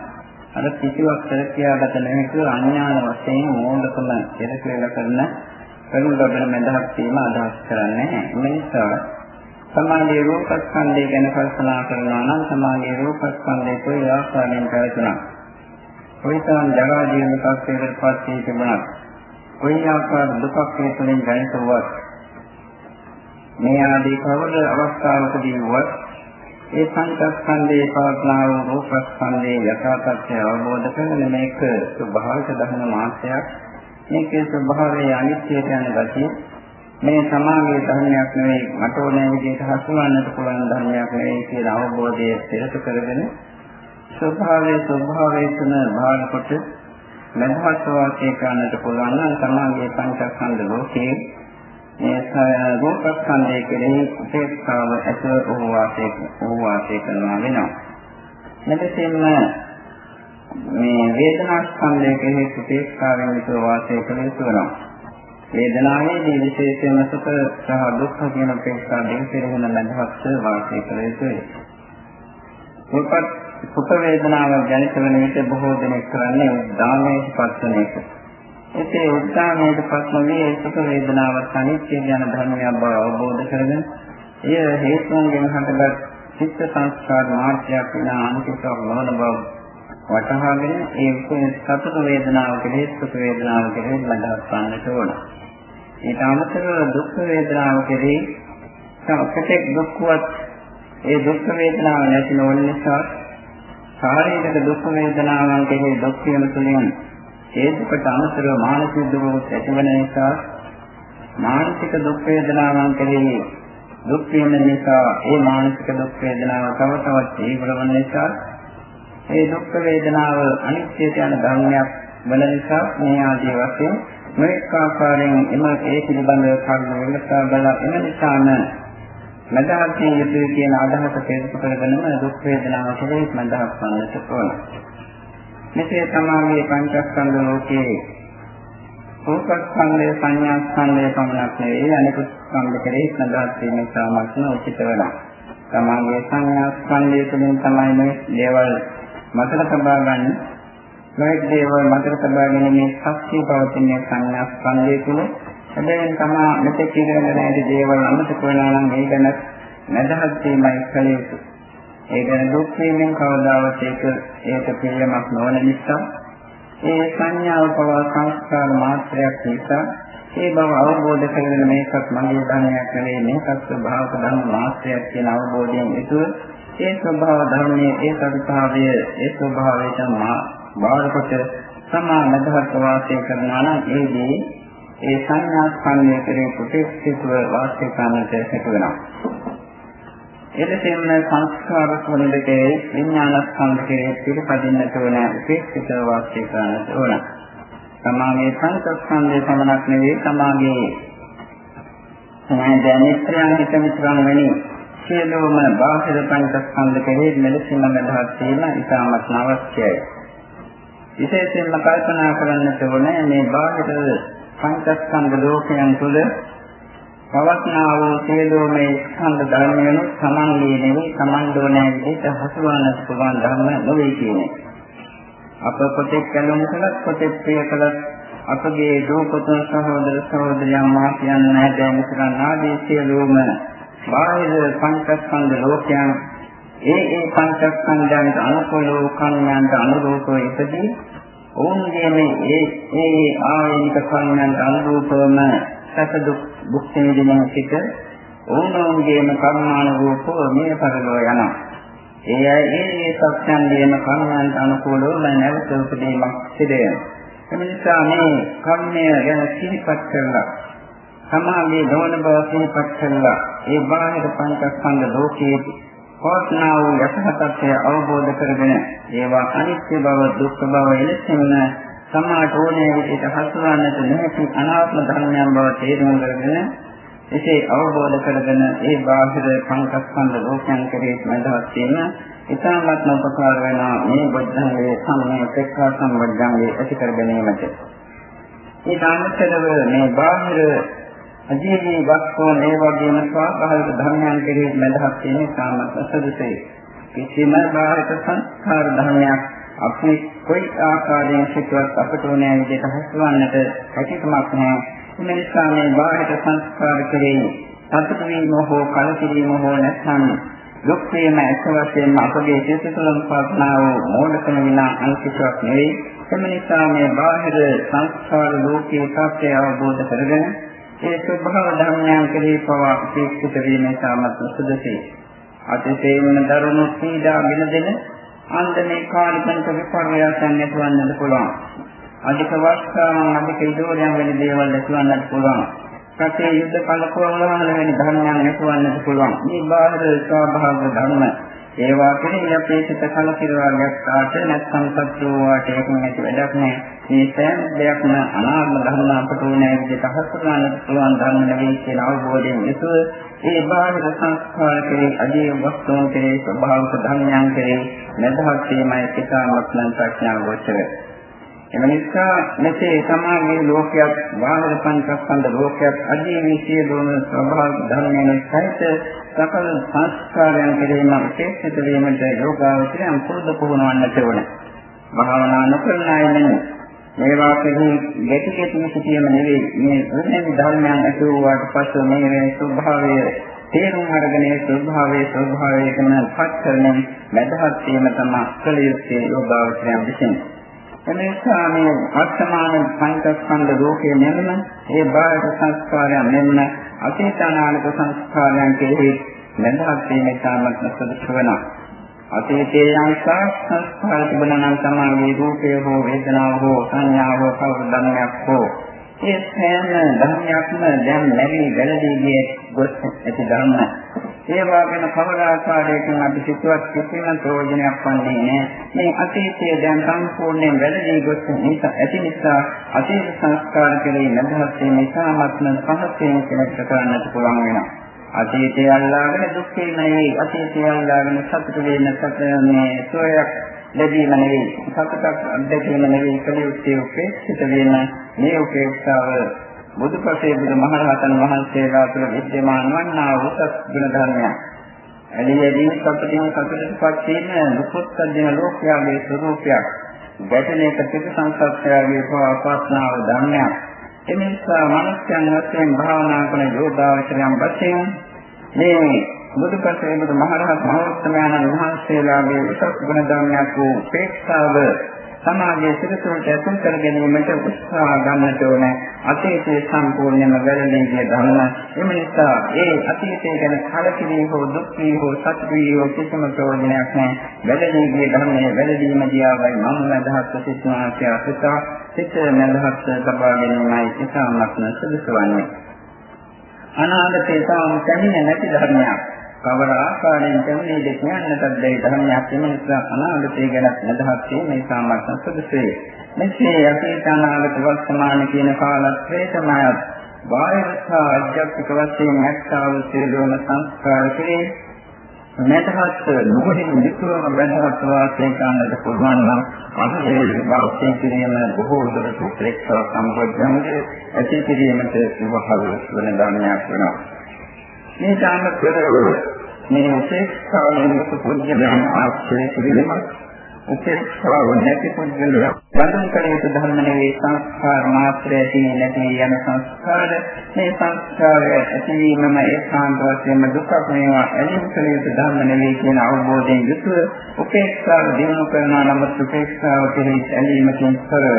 අර කිසිවක් කරකියාගත නොහැකි අඥාන වශයෙන් මෝඩකම ඉරකලා කරන කරුණ ලබන මඳහත් වීම අදහස් කරන්නේ මේ නිසා සමාගයේ රූපස්කන්ධය ගැන කල්පනා කරනවා නම් සමාගයේ රූපස්කන්ධය කොයි ආකාරයෙන් පැවතුණා කොයිතරම් ජරා ජීවන තත්ත්වයකට පත් වී තිබුණත් කොයි ආකාර දුකක් හේතුවෙන් දැනිට වුවත් මේ ආදී කවර අවස්ථාවකදී වුවත් ඒ පංචස්කන්ධයේ පවත්නා වූ රූපස්කන්ධයේ යථා තත්ත්වය අවබෝධ කරගෙන මේක ස්වභාවික ධර්ම මාත්‍රයක් මේකේ ස්වභාවයේ අනිත්‍යයට යන ගතිය මේ සමාගයේ ධර්මයක් නෙවෙයි මට ඕනෑ විදිහට හසුවන්නට පුළුවන් ධර්මයක් නෙවෙයි කියලා අවබෝධය පෙරට කරගෙන ස්වභාවයේ ස්වභාවයේ තුන භාග කොට මනහත් වාසය කරන්නට පුළුවන් නම් සමාගයේ පංචස්කන්ධ ලෝකයේ මේ රූපස්කන්ධය කෙරෙහි උපේක්ෂාව ඇතුව වූ වාසය වූ වාසය කරනවා වෙනවා. මෙතෙන්ම මේ වේදනා ස්කන්ධය කෙරෙහි උපේක්ෂාවෙන් යුතුව වාසය කළ යුතු වෙනවා. වේදනාවේදී විශේෂයෙන්ම සුඛ සහ දුක්ඛ කියන උපේක්ෂා දෙක කෙරෙහිම මනහත් වාසය කළ යුතුයි. රූපත් සුඛ වේදනාව ජනිත වන විට බොහෝ දෙනෙක් කරන්නේ දානයේ පස්සන එක. එසේ උත්සාහයට පස්මගේ සුඛ වේදනාවත් අනිත්‍ය යන ධර්මයක් බව අවබෝධ කරගෙන එය හේතුන්ගෙන් හටගත් චිත්ත සංස්කාර මාර්ගයක් වෙන අනිත්‍යව නොවන බව වටහාගෙන ඒ සතුට වේදනාව කෙරෙහි සුඛ වේදනාව කෙරෙහි බඳවත් ගන්නට ඕන. ඊට අමතරව දුක් වේදනාව කෙරෙහි සමකටෙක් දුක්වත් ඒ දුක් වේදනාව නැති නොවන නිසා ශාරීරික දුක් වේදනාවන් කෙරෙහි දුක් වීම තුළින් ඒ දුකට අමතරව මානසික දුක ඇතිවන නිසා මානසික දුක් වේදනාවන් කෙරෙහි දුක් වීම නිසා ඒ මානසික දුක් වේදනාව තව තවත් තීව්‍ර වන නිසා ඒ දුක් වේදනාව අනිත්‍යයට යන ධර්මයක් වන නිසා මේ ආදී වශයෙන් මේක ආකාරයෙන් එම ඒ පිළිබඳව කර්ම විමසා බලා එන නිසාම මදහත්ිය යුතුය කියන අදහස පෙරට කරගෙනම දුක් වේදනාව කෙරෙහි මදහත් වන්නට ඕන. මෙසේ තමයි පංචස්කන්ධ ලෝකයේ රූපස්කන්ධය සංඥාස්කන්ධය පමණක් නෙවෙයි අනිකුත් ස්කන්ධ කෙරෙහි සඳහන් වීම සාමර්ථන උචිත වෙනවා. තමාගේ සංඥාස්කන්ධය තුළින් තමයි මේ දේවල් මතක තබා ගන්න. මේ දේවල් මතක තබා ගැනීමේ ශක්තිය පවතින සංඥාස්කන්ධය තුළ හැබැයි තමා මෙතෙක් ඉගෙන ගන්න ඇති දේවල් අමතක වෙනවා නම් මේ ගැන නැදහත් වීමයි කළ යුතුයි. ඒ ගැන දුක් වීමෙන් කවදාවත් ඒක ඒක පිළියමක් නොවන නිසා ඒ සංඥාව පවා සංස්කාර මාත්‍රයක් නිසා ඒ බව අවබෝධ කරගෙන මේකත් මගේ ධර්මයක් නෙවෙයි මේකත් ස්වභාවික ධර්ම මාත්‍රයක් කියන අවබෝධයෙන් යුතුව ඒ ස්වභාව ධර්මයේ ඒ සත්‍යභාවය ඒ ස්වභාවයට බාරකට සමානදහත් වාසය කරනවා නම් ඒදී ඒ සංඥා ස්කන්ධය කෙරේ ප්‍රතිස්ථිතව වාසය කරන්නට හැකි වෙනවා. එලෙසින්ම සංස්කාර ස්වභාවයේ විඥාන ස්කන්ධ කෙරෙහි පිළිපදින්නට ඕන උපේක්ෂිත වාස්ය කරන්නට ඕන. සමාගයේ සංස්කන්ධය පමණක් නෙවෙයි සමාගයේ සමාජ මිත්‍රයන් හිත මිත්‍රයන් වැනි සියලුම බාහිර පංචස්කන්ධ කෙරෙහි මෙලෙසින්ම මඳහත් වීම ඉතාමත් අවශ්‍යයි. විශේෂයෙන්ම කල්පනා කරන්නට ඕනේ මේ බාහිර පංචස්කන්ධ ලෝකයන් තුළ පවස්නා වූ සියලුම ස්කන්ධ ධර්මයන් සමන්ගේ නෙවෙයි සමන්ඩෝනෑ විදිහට හසුවන්නට පුළුවන් ධර්ම නොවේ කියන්නේ. අප කොටෙක් කලොම් කළත් කොටෙක් ප්‍රිය කළත් අපගේ දූපතුන් සහෝදර සහෝදරයන් මාපියන් නැදෑ මිතුරන් ආදී සියලුම බාහිර පංචස්කන්ධ ලෝකයන් ඒ ඒ පංචස්කන්ධයන්ට අනුකූලව කන්‍යයන්ට අනුරූපව ඉපදී ඔවුන්ගේ මේ ඒ ඒ ආයනික කන්‍යයන්ට අනුරූපවම සැප දුක් භුක්ති විඳින සිට ඔවුන්ගේම කර්මානුරූපව මේ පරිලෝ යනවා. ඒ අය ඒ සත්‍යයන්ගේම කර්මයන්ට අනුකූලව නැවත උපදීමක් සිදු වෙනවා. එම නිසා මේ කර්මය ගැන සිහිපත් කරලා සමාධියේ නොවන බව සිහිපත් කරලා ඒ බාහිර පංචස්කන්ධ ලෝකයේ පවත්නා වූ යථාර්ථය අවබෝධ කරගෙන ඒවා අනිත්‍ය බව දුක්ඛ බව එලෙසින්ම සමාට ඕනෑ විදිහට හසුරවන්නට නොහැකි අනාත්ම ධර්මයන් බව තේරුම් කරගෙන එසේ අවබෝධ කරගෙන ඒ බාහිර පංචස්කන්ධ ලෝකයන් කෙරෙහි මඳවත් වීම ඉතාමත්ම උපකාර වෙනවා මේ බුද්ධංගයේ සම්මේ පෙක්ඛා සම්බුද්ධංගයේ ඇති කර ගැනීමට. මේ දානසලව මේ බාහිර අජීවී වස්තුන් ඒ වගේම ස්වාභාවික ධර්මයන් කෙරෙහි මඳහත් වීම සාමත් සදුසේ. කිසිම බාහිර සංස්කාර ධර්මයක් අපි කොයි ආකාරයෙන් සිටවත් අපට ඕනෑ විදිහට හසුවන්නට හැකියාවක් නැහැ. ඒ නිසා මේ බාහිර සංස්කාර කෙරෙහි සතුට වීම හෝ කලකිරීම හෝ නැත්නම් දුක් වීම එක වශයෙන්ම අපගේ සිත තුළම පවත්නා වූ මෝඩකම විනා අනිත්‍යයක් නෙවෙයි. එම නිසා මේ බාහිර සංස්කාර ලෝකයේ සත්‍ය අවබෝධ කරගෙන ඒ ස්වභාව ධර්මයන් කෙරෙහි පවා අපේක්ෂිත වීම සාමත් සුදුසුයි. අතිශයින්ම දරුණු පීඩා ගෙන දෙන අන්දමේ කාලිකනික විපර්යාසයන් නැතුවන්නත් පුළුවන්. අධික වස්තාවන් අධික ඉදෝරයන් වැනි දේවල් නැතුවන්නත් පුළුවන්. රටේ යුද්ධ කලකවල වැනි ධර්මයන් නැතුවන්නත් පුළුවන්. මේ බාහිර ස්වභාව ධර්ම ඒවා කෙරෙහි අපේ සිත කලකිරවා ගත්තාට නැත්නම් සත්‍යෝ වාට ඒකම නැති වැඩක් නෑ. මේ සෑම දෙයක්ම අනාත්ම ධර්ම අපට ඕනෑ විදිහට හසුරවන්න පුළුවන් ධර්ම නෙවෙයි කියන අවබෝධයෙන් යුතුව ඒ බාහිර සංස්කාර කෙරෙහි අදී වස්තුන් කෙරෙහි ස්වභාවික ධර්මයන් කෙරෙහි නැදහත් වීමයි සිතාමත් නම් ප්‍රඥාව ගොචරයි. එම නිසා මෙසේ සමාගයේ ලෝකයක් බාහිර පංචස්කන්ධ ලෝකයක් අධිමී සියලුම ස්වභාවික ධර්මයන් සහිත සකල සංස්කාරයන් කෙරෙහිම උපේක්ෂිත වීමට යෝගාවචරයන් පුරුදු පුහුණුවන්නට ඕන. භාවනා නොකරන අය නෙමෙයි. මේවා කෙරෙහි ගැටි ගැටි සිටියම නෙවෙයි මේ වෙනම ධර්මයන් ඇති වූාට පස්සේ මේ වේ ස්වභාවය තේරුම් අරගෙන ඒ ස්වභාවයේ ස්වභාවයකම පත් කරමින් මදහත් වීම තමයි කළ යුත්තේ යෝගාවචරයන් විසින්. එනිසා මේ වර්තමාන පංචස්කන්ධ ලෝකයේ මෙන්න ඒ බාහිර සංස්කාරයන් මෙන්න අතීත අනාගත සංස්කාරයන් කෙරෙහි නැදහත් වීම ඉතාමත් සුදුසු වෙනවා. අතීතයේ යම් සංස්කාර තිබුණා නම් තමයි රූපය හෝ වේදනාව හෝ සංඥාව හෝ කවුරු ධර්මයක් හෝ ඒ සෑම ධර්මයක්ම දැන් නැවි වැළදී ගියේ ගොස් ඇති ධර්ම. ඒවා ගැන කවර ආකාරයකින් අපි සිතුවත් කිසිම ප්‍රයෝජනයක් වන්නේ නැහැ. මේ අතීතයේ දැන් සම්පූර්ණයෙන් වැළදී ගොස් නිසා ඇති නිසා අතීත සංස්කාර කෙරෙහි නැදහත් වීම ඉතාමත්ම පහසෙන් කෙනෙක්ට කරන්නට පුළුවන් වෙනවා. අතීතය අල්ලාගෙන දුක් වීම නෙවෙයි අතීතය අල්ලාගෙන සතුට වෙන සත මේ සෝයක් ලැබීම නෙවෙයි සතුටක් අත්දැකීම නෙවෙයි කලියුත්තේ උපේක්ෂිත වීම මේ උපේක්ෂාව බුදුපසේ බුදු මහරහතන් වහන්සේලා තුළ විද්‍යමාන වන්නා උසස් ගුණ ධර්මයක්. එළියදී සතුටින් සතුටටපත් වීම දුක්ඛ දින ලෝකයාගේ ස්වરૂපයක්. ගැටෙන එක පිට සංසත්‍යයේ පවස්නාව ධර්මයක්. එනිසා මනුෂ්‍යයන් වශයෙන් භාවනා කරන යෝගාවචරයන් වශයෙන් මේ බුදුපසේ බුදු මහරහත් මහෝත්තමයන් වහන්සේලාගේ උසස් ගුණ ධර්මයක් වූ උපේක්ෂාව සමාජයේ සිරසුන්ට ඇතුල් කර ගැනීමට උත්සාහ ගන්නට ඕන. අතීතයේ සම්පූර්ණයෙන්ම වැළලී ගිය ධර්ම. එම නිසා ඒ අතීතය ගැන කලකිරීම හෝ දුක් වී හෝ සතුට වී හෝ කිසිම ප්‍රයෝජනයක් නැහැ. වැළලී ගිය ධර්මයේ වැළලීම දියාවයි මම මදහත් සිතාසිය සිතා. සිත මදහත් සබා ගැනීමයි ඉතාමත්ම සුදුසු වන්නේ. අනාගතේ තාම කැමින නැති ධර්මයක්. කවර ආකාරයෙන් කැමනේද කියන්නටත් බැරි ධර්මයක් වෙන නිසා අනාගතය ගැන නැදහත් වීම මේ සාමර්ථ සුදුසුයි. මෙසේ අතීත අනාගත වර්තමාන කියන කාලත්‍රේ තමයි බාහිර සහ අධ්‍යාත්මික වශයෙන් ඇත්තව සියලුම සංස්කාර කෙරේ නැතහත් නුවණින් විතරම බඳහත් වාසය කරන්නට පුළුවන් නම් අනේ වාසය කිරීම බොහෝ දුරට ප්‍රේක්ෂක සම්බොධ්‍යමගේ ඇති කිරීමට විවහල් වෙන ධර්මයක් වෙනවා. මේ තාම පෙරවල මේ විශේෂ කාලයක පුණ්‍ය ධර්ම ආශ්‍රය කිරීම උපේක්ෂාව නැති පුද්ගලයා බඳුන් කළ යුතු ධර්ම නෙවේ සංස්කාර මාත්‍රය තියෙන නැති යන සංස්කාර මේ සංස්කාරය ඇතිවීමම ඒකාන්ත වශයෙන්ම දුක්ඛ මේවා ඇලෙන කළ යුතු ධර්ම නෙවේ කියන අවබෝධයෙන් යුතුව උපේක්ෂාව දිනු කරනා නම් උපේක්ෂාව කෙරෙහි ඇලීමකින් තොරව.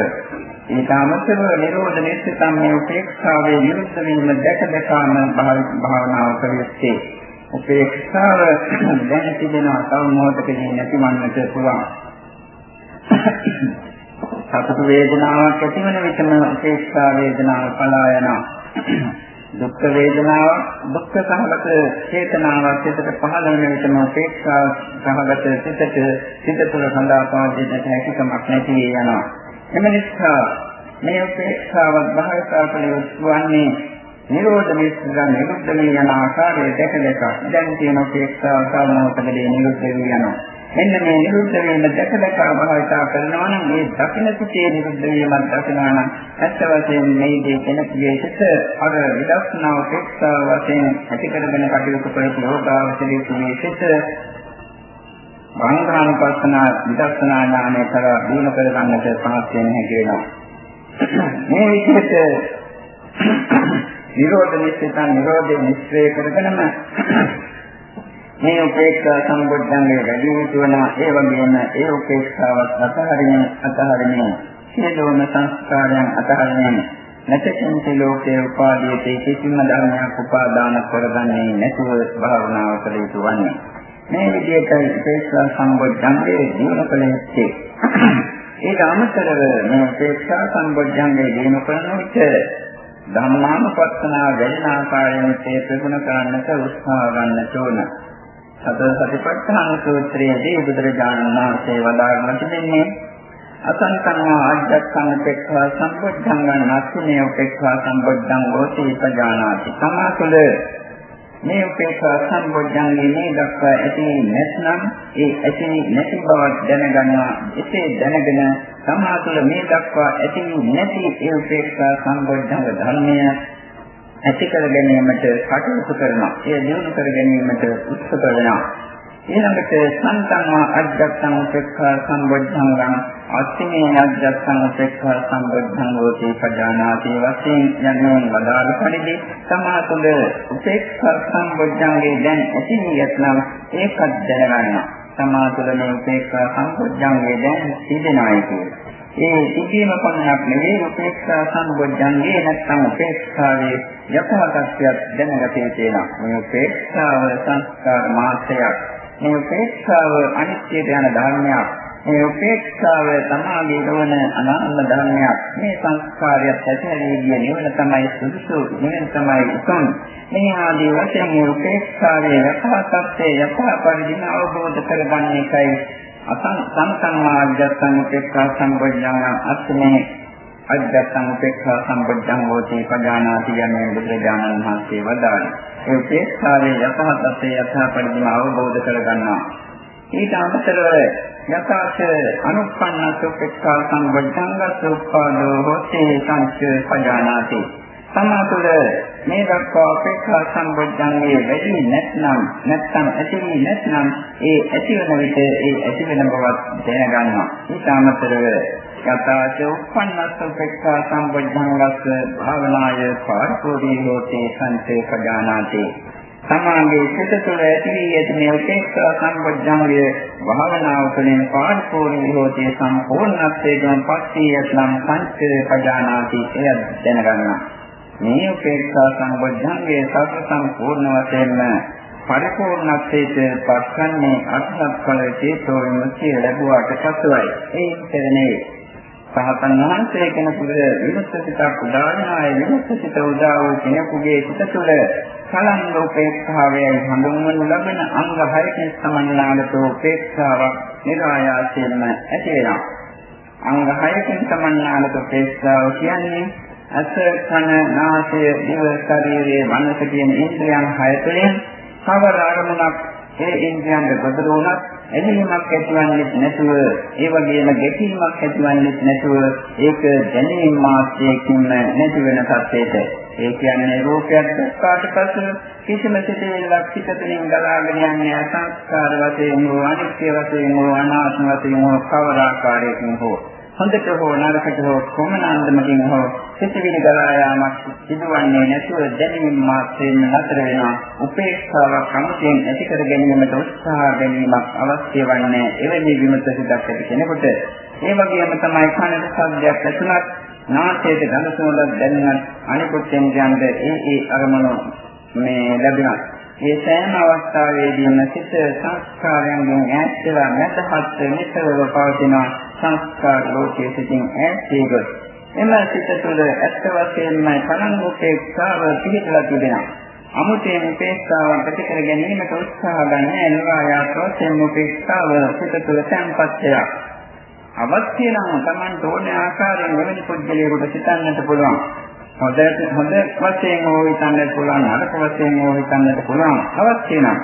ඊට අමතරව නිරෝධ නිශ්චිතම් මේ උපේක්ෂාවේ විරුද්ධ වීම දැක දැකාම භාවනාව කළ උපේක්ෂාව දැන තිබෙනවා තව මොහොතකදී නැතිවන්නට පුළුවන්. සතුට වේදනාවක් ඇතිවන විටම උපේක්ෂා වේදනාව පලා යනවා. දුක් වේදනාව දුක් සහගත චේතනාවක් සිතට පහළ වෙන විටම උපේක්ෂා සහගත සිතට සිත තුළ සඳහා පවතින හැකියාවක් නැති වෙනවා. එම නිසා මේ උපේක්ෂාව භාවිතා කළ යුතුවන්නේ නිරෝධ මිශ්‍ර නිරුද්ධ යන ආකාරය දැක දැක දැන් තියෙන උපේක්ෂාව සාමෝතකදී නිරුද්ධ වෙනවා. මෙන්න මේ නිරුද්ධ වීම දැක දැක භාවිතා කරනවා නම් මේ දකින්න සිටේ නිරුද්ධ වීමක් දකිනවා නම් ඇත්ත වශයෙන්ම මේ දේ කෙනෙකුගේ සිත අර විදර්ශනා උපේක්ෂා වශයෙන් ඇති කරගෙන කටයුතු කරන යෝගාවචරයේ තුනේ සිත බාහිරානුපස්සන විදර්ශනා ඥානය කරා දිනු කර ගන්නට පහත් වෙන හැකි වෙනවා. මේ විදිහට නිරෝධ නිශ්චිත නිරෝධය නිශ්චය කරගෙනම මේ උපේක්ෂා සම්බුද්ධංගේ වැඩි යුතු වන ඒ වගේම ඒ උපේක්ෂාවත් අතහරින අතහරින සියලුම සංස්කාරයන් අතහරින නැතිකින්ති ලෝකේ උපාදීතේ කිසිම ධර්මයක් උපාදාන කරගන්නේ නැතුව භාවනාව කළ යුතු වන්නේ මේ විදිහට උපේක්ෂා සම්බුද්ධංගේ දිනු කළ යුත්තේ ඒක අමතරව මේ උපේක්ෂා සම්බුද්ධංගේ දිනු කරන විට ධම්මානුපස්සනා වැඩි ආකාරයෙන් තේ ප්‍රගුණ කරන්නට උත්සාහ ගන්නට ඕන. සතර සතිපට්ඨාන සූත්‍රයේදී බුදුරජාණන් වහන්සේ වදාළා තිබෙන්නේ අසංකම්මා ආජ්ජත්සං පෙක්ඛා සම්බුද්ධං නැස්නේ උපේක්ඛා සම්බුද්ධං හෝති පජානාති සමාතුල මේ උපේක්ඛා සම්බුද්ධංගේ මේ දක්වා ඇති නැත්නම් ඒ ඇති නැති බව දැනගන්නවා එසේ දැනගෙන සමාතුල මේ දක්වා ඇති නැති ඒ උපේක්ඛා සම්බුද්ධංග ධර්මය ඇති කර ගැනීමට කටයුතු කරනවා. එය දිනු කර ගැනීමට උත්සුක වෙනවා. ඊළඟට සම්තංවා අජ්ජත්සං උපේක්ඛා සම්බොද්ධංගං අත්තිමේ අජ්ජත්සං උපේක්ඛා සම්බොද්ධං වූති පජානාති වශයෙන් යන්නේ වදාළ පරිදි සමාතුල උපේක්ඛා සම්බොද්ධංගේ දැන් ඇති නියත්නම් ඒකත් දැනගන්නවා. සමාතුල මේ උපේක්ඛා සම්බොද්ධංගේ දැන් සිදෙනවායි කියලා. ඒ සිටීම පමණක් නෙවෙයි උපේක්ෂා සම්බොජ්ජංගේ නැත්නම් උපේක්ෂාවේ යථාර්ථයක් දැනගත යුතුනවා. මේ උපේක්ෂාව සංස්කාර මාත්‍රයක්. මේ උපේක්ෂාව අනිත්‍යයට යන ධර්මයක්. මේ උපේක්ෂාව තමාගේ දවන අනාත්ම ධර්මයක්. මේ සංස්කාරයත් ඇතිවෙන්නේ නිවන තමයි සුදුසු නිවන තමයි උතුම්. මේ ආදී වශයෙන් මේ උපේක්ෂාවේ යථාර්ථයේ යථා පරිදිම අවබෝධ කරගන්න එකයි අසං සංසංමාජ්ජත්සං උපේක්ඛා සම්පජ්ජාන අත්මේ අජ්ජත්සං උපේක්ඛා සම්පජ්ජං හෝති පජානාති යන්නේ බුදුරජාණන් වහන්සේ වදාළේ. ඒ උපේක්ෂාවේ යථාර්ථයේ යථාපරිදිම අවබෝධ කරගන්නවා. ඊට අමතරව යථාර්ථ අනුප්පන්නස උපේක්ඛා සම්පජ්ජංගස උප්පාදෝ හෝති සංච පජානාති. තමා තුළ මේ දක්වා අපේක්ෂා සම්බොධ්‍යංගේ වැඩි නැත්නම් නැත්නම් ඇති නැත්නම් ඒ ඇති වෙන විට ඒ ඇති වෙන බවත් දැනගන්නවා. ඊට අමතරව යථාච උප්පන්නස්ස උපේක්ෂා සම්බොධ්‍යංගස්ස භාවනාය පාරිපෝධී හෝති සංසේ පජානාති. සමාගයේ සිත තුළ ඇති වී ඇති මේ උපේක්ෂා සම්බොධ්‍යංගය භාවනාව තුළින් පාරිපෝධී හෝති සම්පූර්ණත්වයෙන් පස්සේ යත්නම් සංසේ පජානාති එය දැනගන්නවා. මේ උපේක්ෂා සංබොධ්‍යංගයේ සත්‍ය සම්පූර්ණ වශයෙන්ම පරිපූර්ණත්වයට පත්වන්නේ අත්හත් ඵල චේතෝ විමුක්තිය ලැබුවාට පසුයි. ඒ පෙරනේ සහතන් වහන්සේ කෙනෙකුට විමුක්ත සිතක් උදානාය විමුක්ත සිත උදා වූ කෙනෙකුගේ සිත තුළ කලංග උපේක්ෂාවයි හඳුන්වනු ලබන අංග හයකින් සමන්නාලත උපේක්ෂාවක් නිරායාසයෙන්ම ඇති වෙනවා. අංග හයකින් සමන්නාලත උපේක්ෂාව කියන්නේ අස කන නාසය දිව ශරීරයේ මනස කියන ඉන්ද්‍රියන් හය තුළින් කවර අරමුණක් ඒ ඉන්ද්‍රියන් දෙකට උනත් එළිමක් ඇතිවන්නේ නැතුව ඒ වගේම ගැටීමක් ඇතිවන්නේ නැතුව ඒක දැනීම මාත්‍රයකින් නැති වෙන තත්ත්වයට. ඒ කියන්නේ රූපයක් දැක්කාට පසු කිසිම සිතෙල්ලක් පිටතින් ගලාගෙන යන්නේ අසංස්කාර වශයෙන් හෝ අනිත්‍ය වශයෙන් හෝ අනාත්ම වශයෙන් හෝ කවර ආකාරයකින් හෝ හොඳට හෝ නරකට හෝ කොමනාන්දමකින් හෝ සිතවිලි ගලා යාමක් සිදුවන්නේ නැතුව දැනීම මාත්‍රයෙන් නතර වෙනවා උපේක්ෂාවක් අමුතෙන් ඇති කර ගැනීමට උත්සාහ ගැනීමක් අවශ්‍ය වන්නේ එවැනි විමුක්ත සිතක් ඇති කෙනෙකුට ඒ වගේම තමයි කනට ශබ්දයක් ඇතුණත් නාසයට ගඳ සුවඳක් දැනෙනත් අනිකුත් ඉන්ද්‍රයන්ට ඒ ඒ අරමුණු මේ ලැබෙනවා. මේ සෑම අවස්ථාවේදීම සිත සංස්කාරයන්ගෙන් ඈත් වෙලා නැතහත් නිතරව පවතින සංස්කාර ලෝකයේ සිටින් ඈත් වී එම සිත තුළ ඇත්ත වශයෙන්ම පරංගුපේක්ෂාව පිළිතලා තිබෙනවා. අමුතෙන් උපේක්ෂාව ප්‍රති කර ගැනීමට උත්සාහ ගන්න අනිවාර්යව උපේක්ෂාව සිත තුළ තැන්පත් වෙනවා. අවශ්‍ය නම් Taman ඕනේ ආකාරයෙන් වෙන පුද්ගලයෙකුට සිතන්නට පුළුවන්. හොඳ හොඳ වශයෙන් හෝ හිතන්නට පුළුවන් නරක වශයෙන් හෝ හිතන්නට පුළුවන් අවශ්‍ය නම්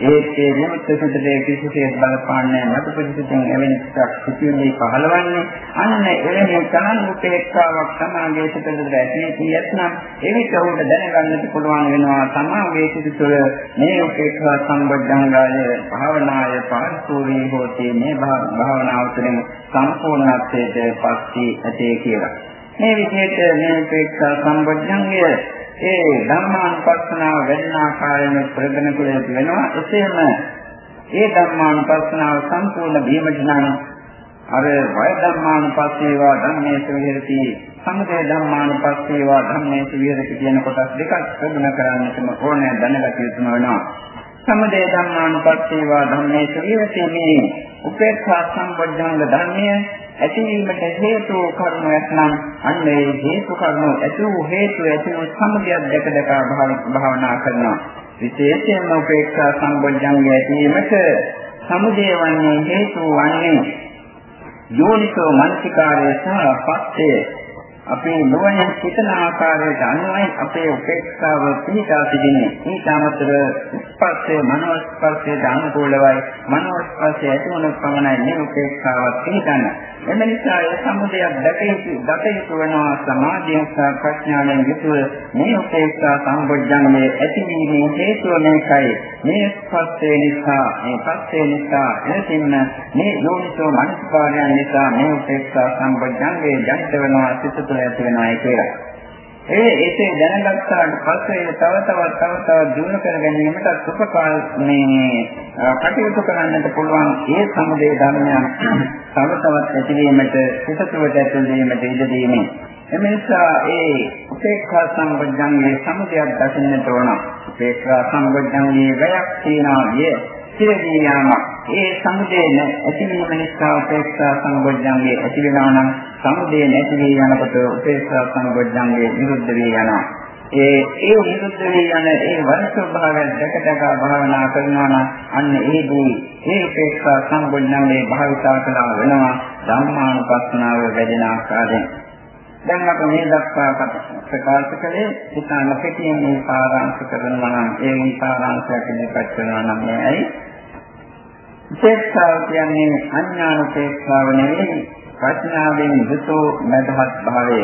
ඒත් ඒ විමුක්ත සිතේ කිසිසේත් බලපාන්නේ නැති. පිළිසිතින් එවැනි එකක් සිටින්නේ පහළවන්නේ. අන්න එවැනි තනන් උපේක්ෂාවක් සමාගයේ සිටකට ඇති කියත්නම් එවිට උන්ට දැනගන්නට පුළුවන් වෙනවා සමාගයේ සිට තුළ මේ උපේක්ෂා සම්බද්ධංගාය භාවනාය පාරිපූර්ණී හෝති මේ භාවනාව තුළින් සම්පූර්ණත්වයට පත්වී ඇතේ කියලා. මේ විදිහට මේ උපේක්ෂා සම්බොධ්‍යංගය ඒ ධර්මානුපස්සනාව වැඩෙන ආකාරයෙන් ප්‍රගණ කළ වෙනවා. එසේම ඒ ධර්මානුපස්සනාව සම්පූර්ණ වීමට නම් අර වය ධර්මානුපස්සේවා ධම්මේසු විහෙරති සමුදය ධර්මානුපස්සේවා ධම්මේසු විහෙරති කියන කොටස් දෙකක් ප්‍රගුණ කරන්නටම ඕනෑ දැනගත යුතුම වෙනවා. සමුදය ධර්මානුපස්සේවා ධම්මේසු විහෙරති මේ උපේක්ෂා සම්බොධ්‍යංග ධර්මය ඇතිවීමට හේතු කරුණු නැත්නම් අන්න ඒ හේතු කරුණු ඇති වූ හේතු ඇති වූ සම්බන්ධයක් දැක දැක භාවනා කරනවා. විශේෂයෙන්ම උපේක්ෂා සම්බොජ්ජංගය ඇතිවීමට සමුදය වන්නේ හේතු වන්නේ යෝනිසෝ මනසිකාරය සහ පස්සේ අපේ නොවන සිතන ආකාරයට අනුවයි අපේ උපේක්ෂාව පිහිටා සිටින්නේ. ඊට අමතරව ස්පර්ශයේ මනෝ ස්පර්ශයේ අනුකූලවයි මනෝ ස්පර්ශයේ ඇතිවන පමණයි මේ උපේක්ෂාව පිහිටන්නේ. එම නිසා ඒ සම්මුදයක් දැකීතු දකිතු වෙනවා සමාධියෙන් සහ ප්‍රඥාවෙන් යුතුව මේ උපේක්ෂා සම්බොජ්ජංගේ ඇතිවීමේ හේතුව මේකයි මේ ස්පස්සේ නිසා මේ පස්සේ නිසා එතින්න මේ යෝනිසෝ මනස්කාරයන් නිසා මේ උපේක්ෂා සම්බොජ්ජංගේ ජනිත වෙනවා සිත තුළ ඇති වෙනවා කියලා. ඒ ඒකේ දැනගත්තාට පස්සේ තව තවත් තව තවත් දිනු කර ගැනීමට උපකාර මේ කටයුතු කරන්නට පුළුවන් ඒ සමුදේ ධර්මයන් තව තවත් ඇතිවීමට සිතතුවට ඇතුල් වීමට ඉඩ දීමේ. එම නිසා ඒ උපේක්ඛා සම්බොජ්ජංගේ සමුදයක් දකින්නට ඕන. උපේක්ඛා සම්බොජ්ජංගේ වැයක් තියනවා විය. සිරදී යාමක්. ඒ සමුදේ ඇතිවීම නිසා උපේක්ෂා සංගොජ්ජංගේ ඇති වෙනවා නම් සමුදේ නැති වී යනකොට උපේක්ෂා සංගොජ්ජංගේ නිරුද්ධ වී යනවා. ඒ ඒ නිරුද්ධ වී යන ඒ වර්ෂ භාවයෙන් දැකටක භාවනා කරනවා නම් අන්න ඒදී ඒ උපේක්ෂා සංගොජ්ජංගේ භාවිතා කළා වෙනවා ධම්මානුපස්සනාව වැඩෙන ආකාරයෙන්. දැන් අප මේ දක්වා ප්‍රකාශ කළේ ඉතාම කෙටියෙන් මේ සාරාංශ කරනවා නම් ඒ සාරාංශයක් ඉදිරිපත් කරනවා නම් මේයි උපේක්ෂාව කියන්නේ අඥාන උපේක්ෂාව නෙවෙයි ප්‍රඥාවෙන් යුතු මදහත් භාවය.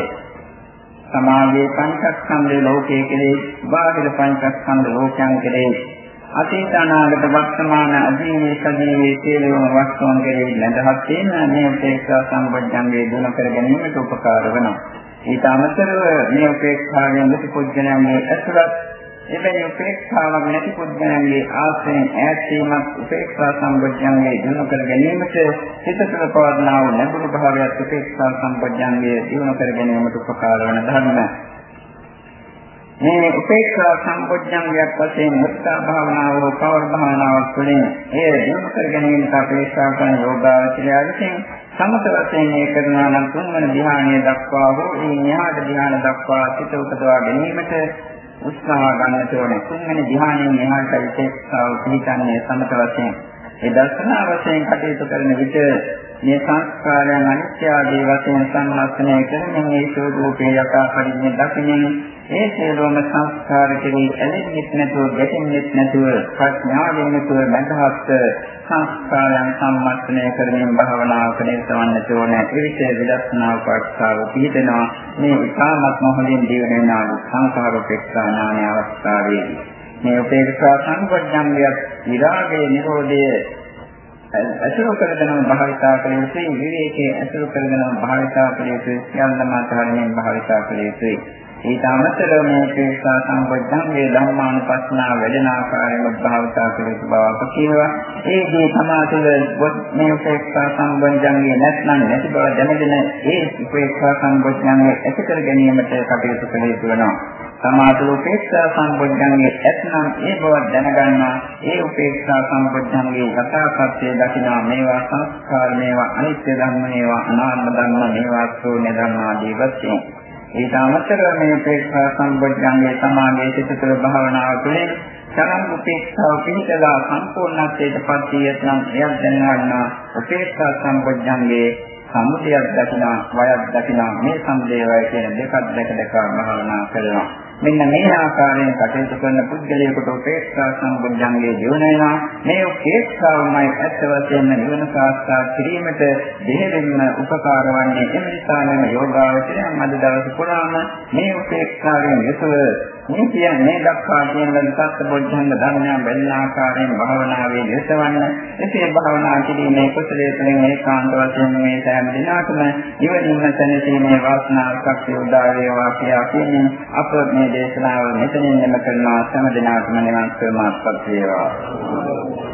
සමාගයේ පංචස්කන්ධ ලෝකයේ කෙරේ බාහිර පංචස්කන්ධ ලෝකයන් කෙරේ අතීත අනාගත වර්තමාන අදීනේ සදීවේ සියලුම වස්තුන් කෙරෙහි නැදහත් වෙන මේ උපේක්ෂා සම්බොධ්‍යංගේ දුන කර ගැනීමට උපකාර වෙනවා. ඊට අමතරව මේ උපේක්ෂාවෙන් මුතු පුජ්‍යණයන්ගේ ඇතුළත් එබැවින් උපේක්ෂාවක් නැති පුද්ගලයන්ගේ ආශ්‍රයෙන් ඈත් වීමක් උපේක්ෂා සම්බොජ්ජංගේ දිනු කර ගැනීමට හිත තුළ පවර්ණා වූ නැඹුරු භාවයත් උපේක්ෂා සම්බොජ්ජංගේ දිනු කර ගැනීමට උපකාර වන ධර්ම. මේ උපේක්ෂා සම්බොජ්ජංගයක් වශයෙන් මුත්තා භාවනාව හෝ පවර භාවනාවක් තුළින් එය දිනු කර ගැනීමට අපේක්ෂා කරන යෝගාවචරය විසින් සමත වශයෙන් මේ කරනවා නම් තුන්වන ධ්‍යානය දක්වා හෝ ඒ න්‍යාය ධ්‍යාන දක්වා සිත උපදවා ගැනීමට උත්සාහ ගන්නට ඕනේ. තුන්වෙනි ධ්‍යානයෙන් එහාට විශේෂතාව පිළිගන්නේ සමත වශයෙන්. ඒ දර්ශනා වශයෙන් කටයුතු කරන විට මේ සංස්කාරයන් අනිත්‍ය ආදී වශයෙන් සම්මස්තනය කරමින් ඒ ස්වરૂපේ යථා පරිදි දකිමින් ඒ සියලුම සංස්කාර කෙරෙහි ඇලෙන්නෙත් නැතුව ගැටෙන්නෙත් නැතුව ප්‍රඥාවෙන් නැතුව මඳහත් සංස්කාරයන් සම්මස්තනය කරමින් භාවනාවක නිරතවන්නට ඕන. ඒ විෂය විදර්ශනා උපස්ථාව පිළිදෙනවා මේ ඉතාමත් මොහොලින් දිවෙන සංස්කාර උපේක්ෂා ඥාන අවස්ථාවේදී. මේ උපේක්ෂා සංකල්පඥානය විරාගයේ නිරෝධය අසුරු කරගෙනම භාවිතා කළ යුතුයි විවේකයේ අසුරු කරගෙනම භාවිතා කළ යුතුයි සියල්ලම අතහරින්න භාවිතා කළ යුතුයි ඊට අමතරව මේ පේක්ෂා සම්බොධ්ධංගේ ධර්මානුපස්සනා වැඩෙන ආකාරයෙන් භාවිතා කළ යුතු බව අප කියනවා. ඒකේ සමාතුල මේ පේක්ෂා සම්බොධ්ධංගේ නැත්නම් නැති බව දැනගෙන ඒ පේක්ෂා සම්බොධ්ධංගේ ඇති කර ගැනීමට කටයුතු කළ යුතු වෙනවා. සමාධි උපේක්ෂා සම්බොධ්ධංගේ ඇතනම් ඒ බව දැනගන්නා ඒ උපේක්ෂා සම්බොධ්ධංගේ යථාර්ථය දකිනා මේවා සංස්කාර මේවා අනිත්‍ය ධර්ම මේවා අනාත්ම ධර්ම මේවා ශූන්‍ය ධර්ම ආදී වශයෙන් ඊට අමතරව මේ උපේක්ෂා සම්බොධ්ධංගේ සමාධියේ සිත තුළ භාවනාව තුළින් තරම් උපේක්ෂාව පිහිටලා සම්පූර්ණත්වයට පත් විය නම් එයක් දැනගන්නා උපේක්ෂා සම්බොධ්ධංගේ සමුදයක් දකිනා වයක් දකිනා මේ සම්දේවය කියන දෙකක් දැක දැක භාවනා කරනවා. මෙන්න මේ ආකාරයෙන් කටයුතු කරන පුද්ගලයෙකුට උපේක්ෂා සම්බුද්ධංගේ ජීවන වෙනවා. මේ උපේක්ෂාවමයි ඇත්ත වශයෙන්ම නිවන සාක්ෂාත් කිරීමට දෙහෙලින්ම උපකාර වන්නේ. එම නිසා නම් යෝගාවචරයන් අද දවස පුරාම මේ උපේක්ෂාවෙන් යුතුව මේ කියන්නේ දක්වා කියන ලක්ෂ බොද්ධංග ධර්මයන් බැලන ආකාරයෙන් භාවනාවේ නිරතවන්න. එසේ භාවනා කිරීමේ කුසලයේ තුළින් ඒකාන්ත වශයෙන් මේ සෑම දිනකටම නිවනින්ම සැනසීමේ වාසනාවක් ශක්තිය උදා වේවා කියා කියන්නේ අප මේ මේ දේශනාව මෙතනින් නිම කරනවා සෑම දිනකටම නිවන් සුවමාත්පත් වේවා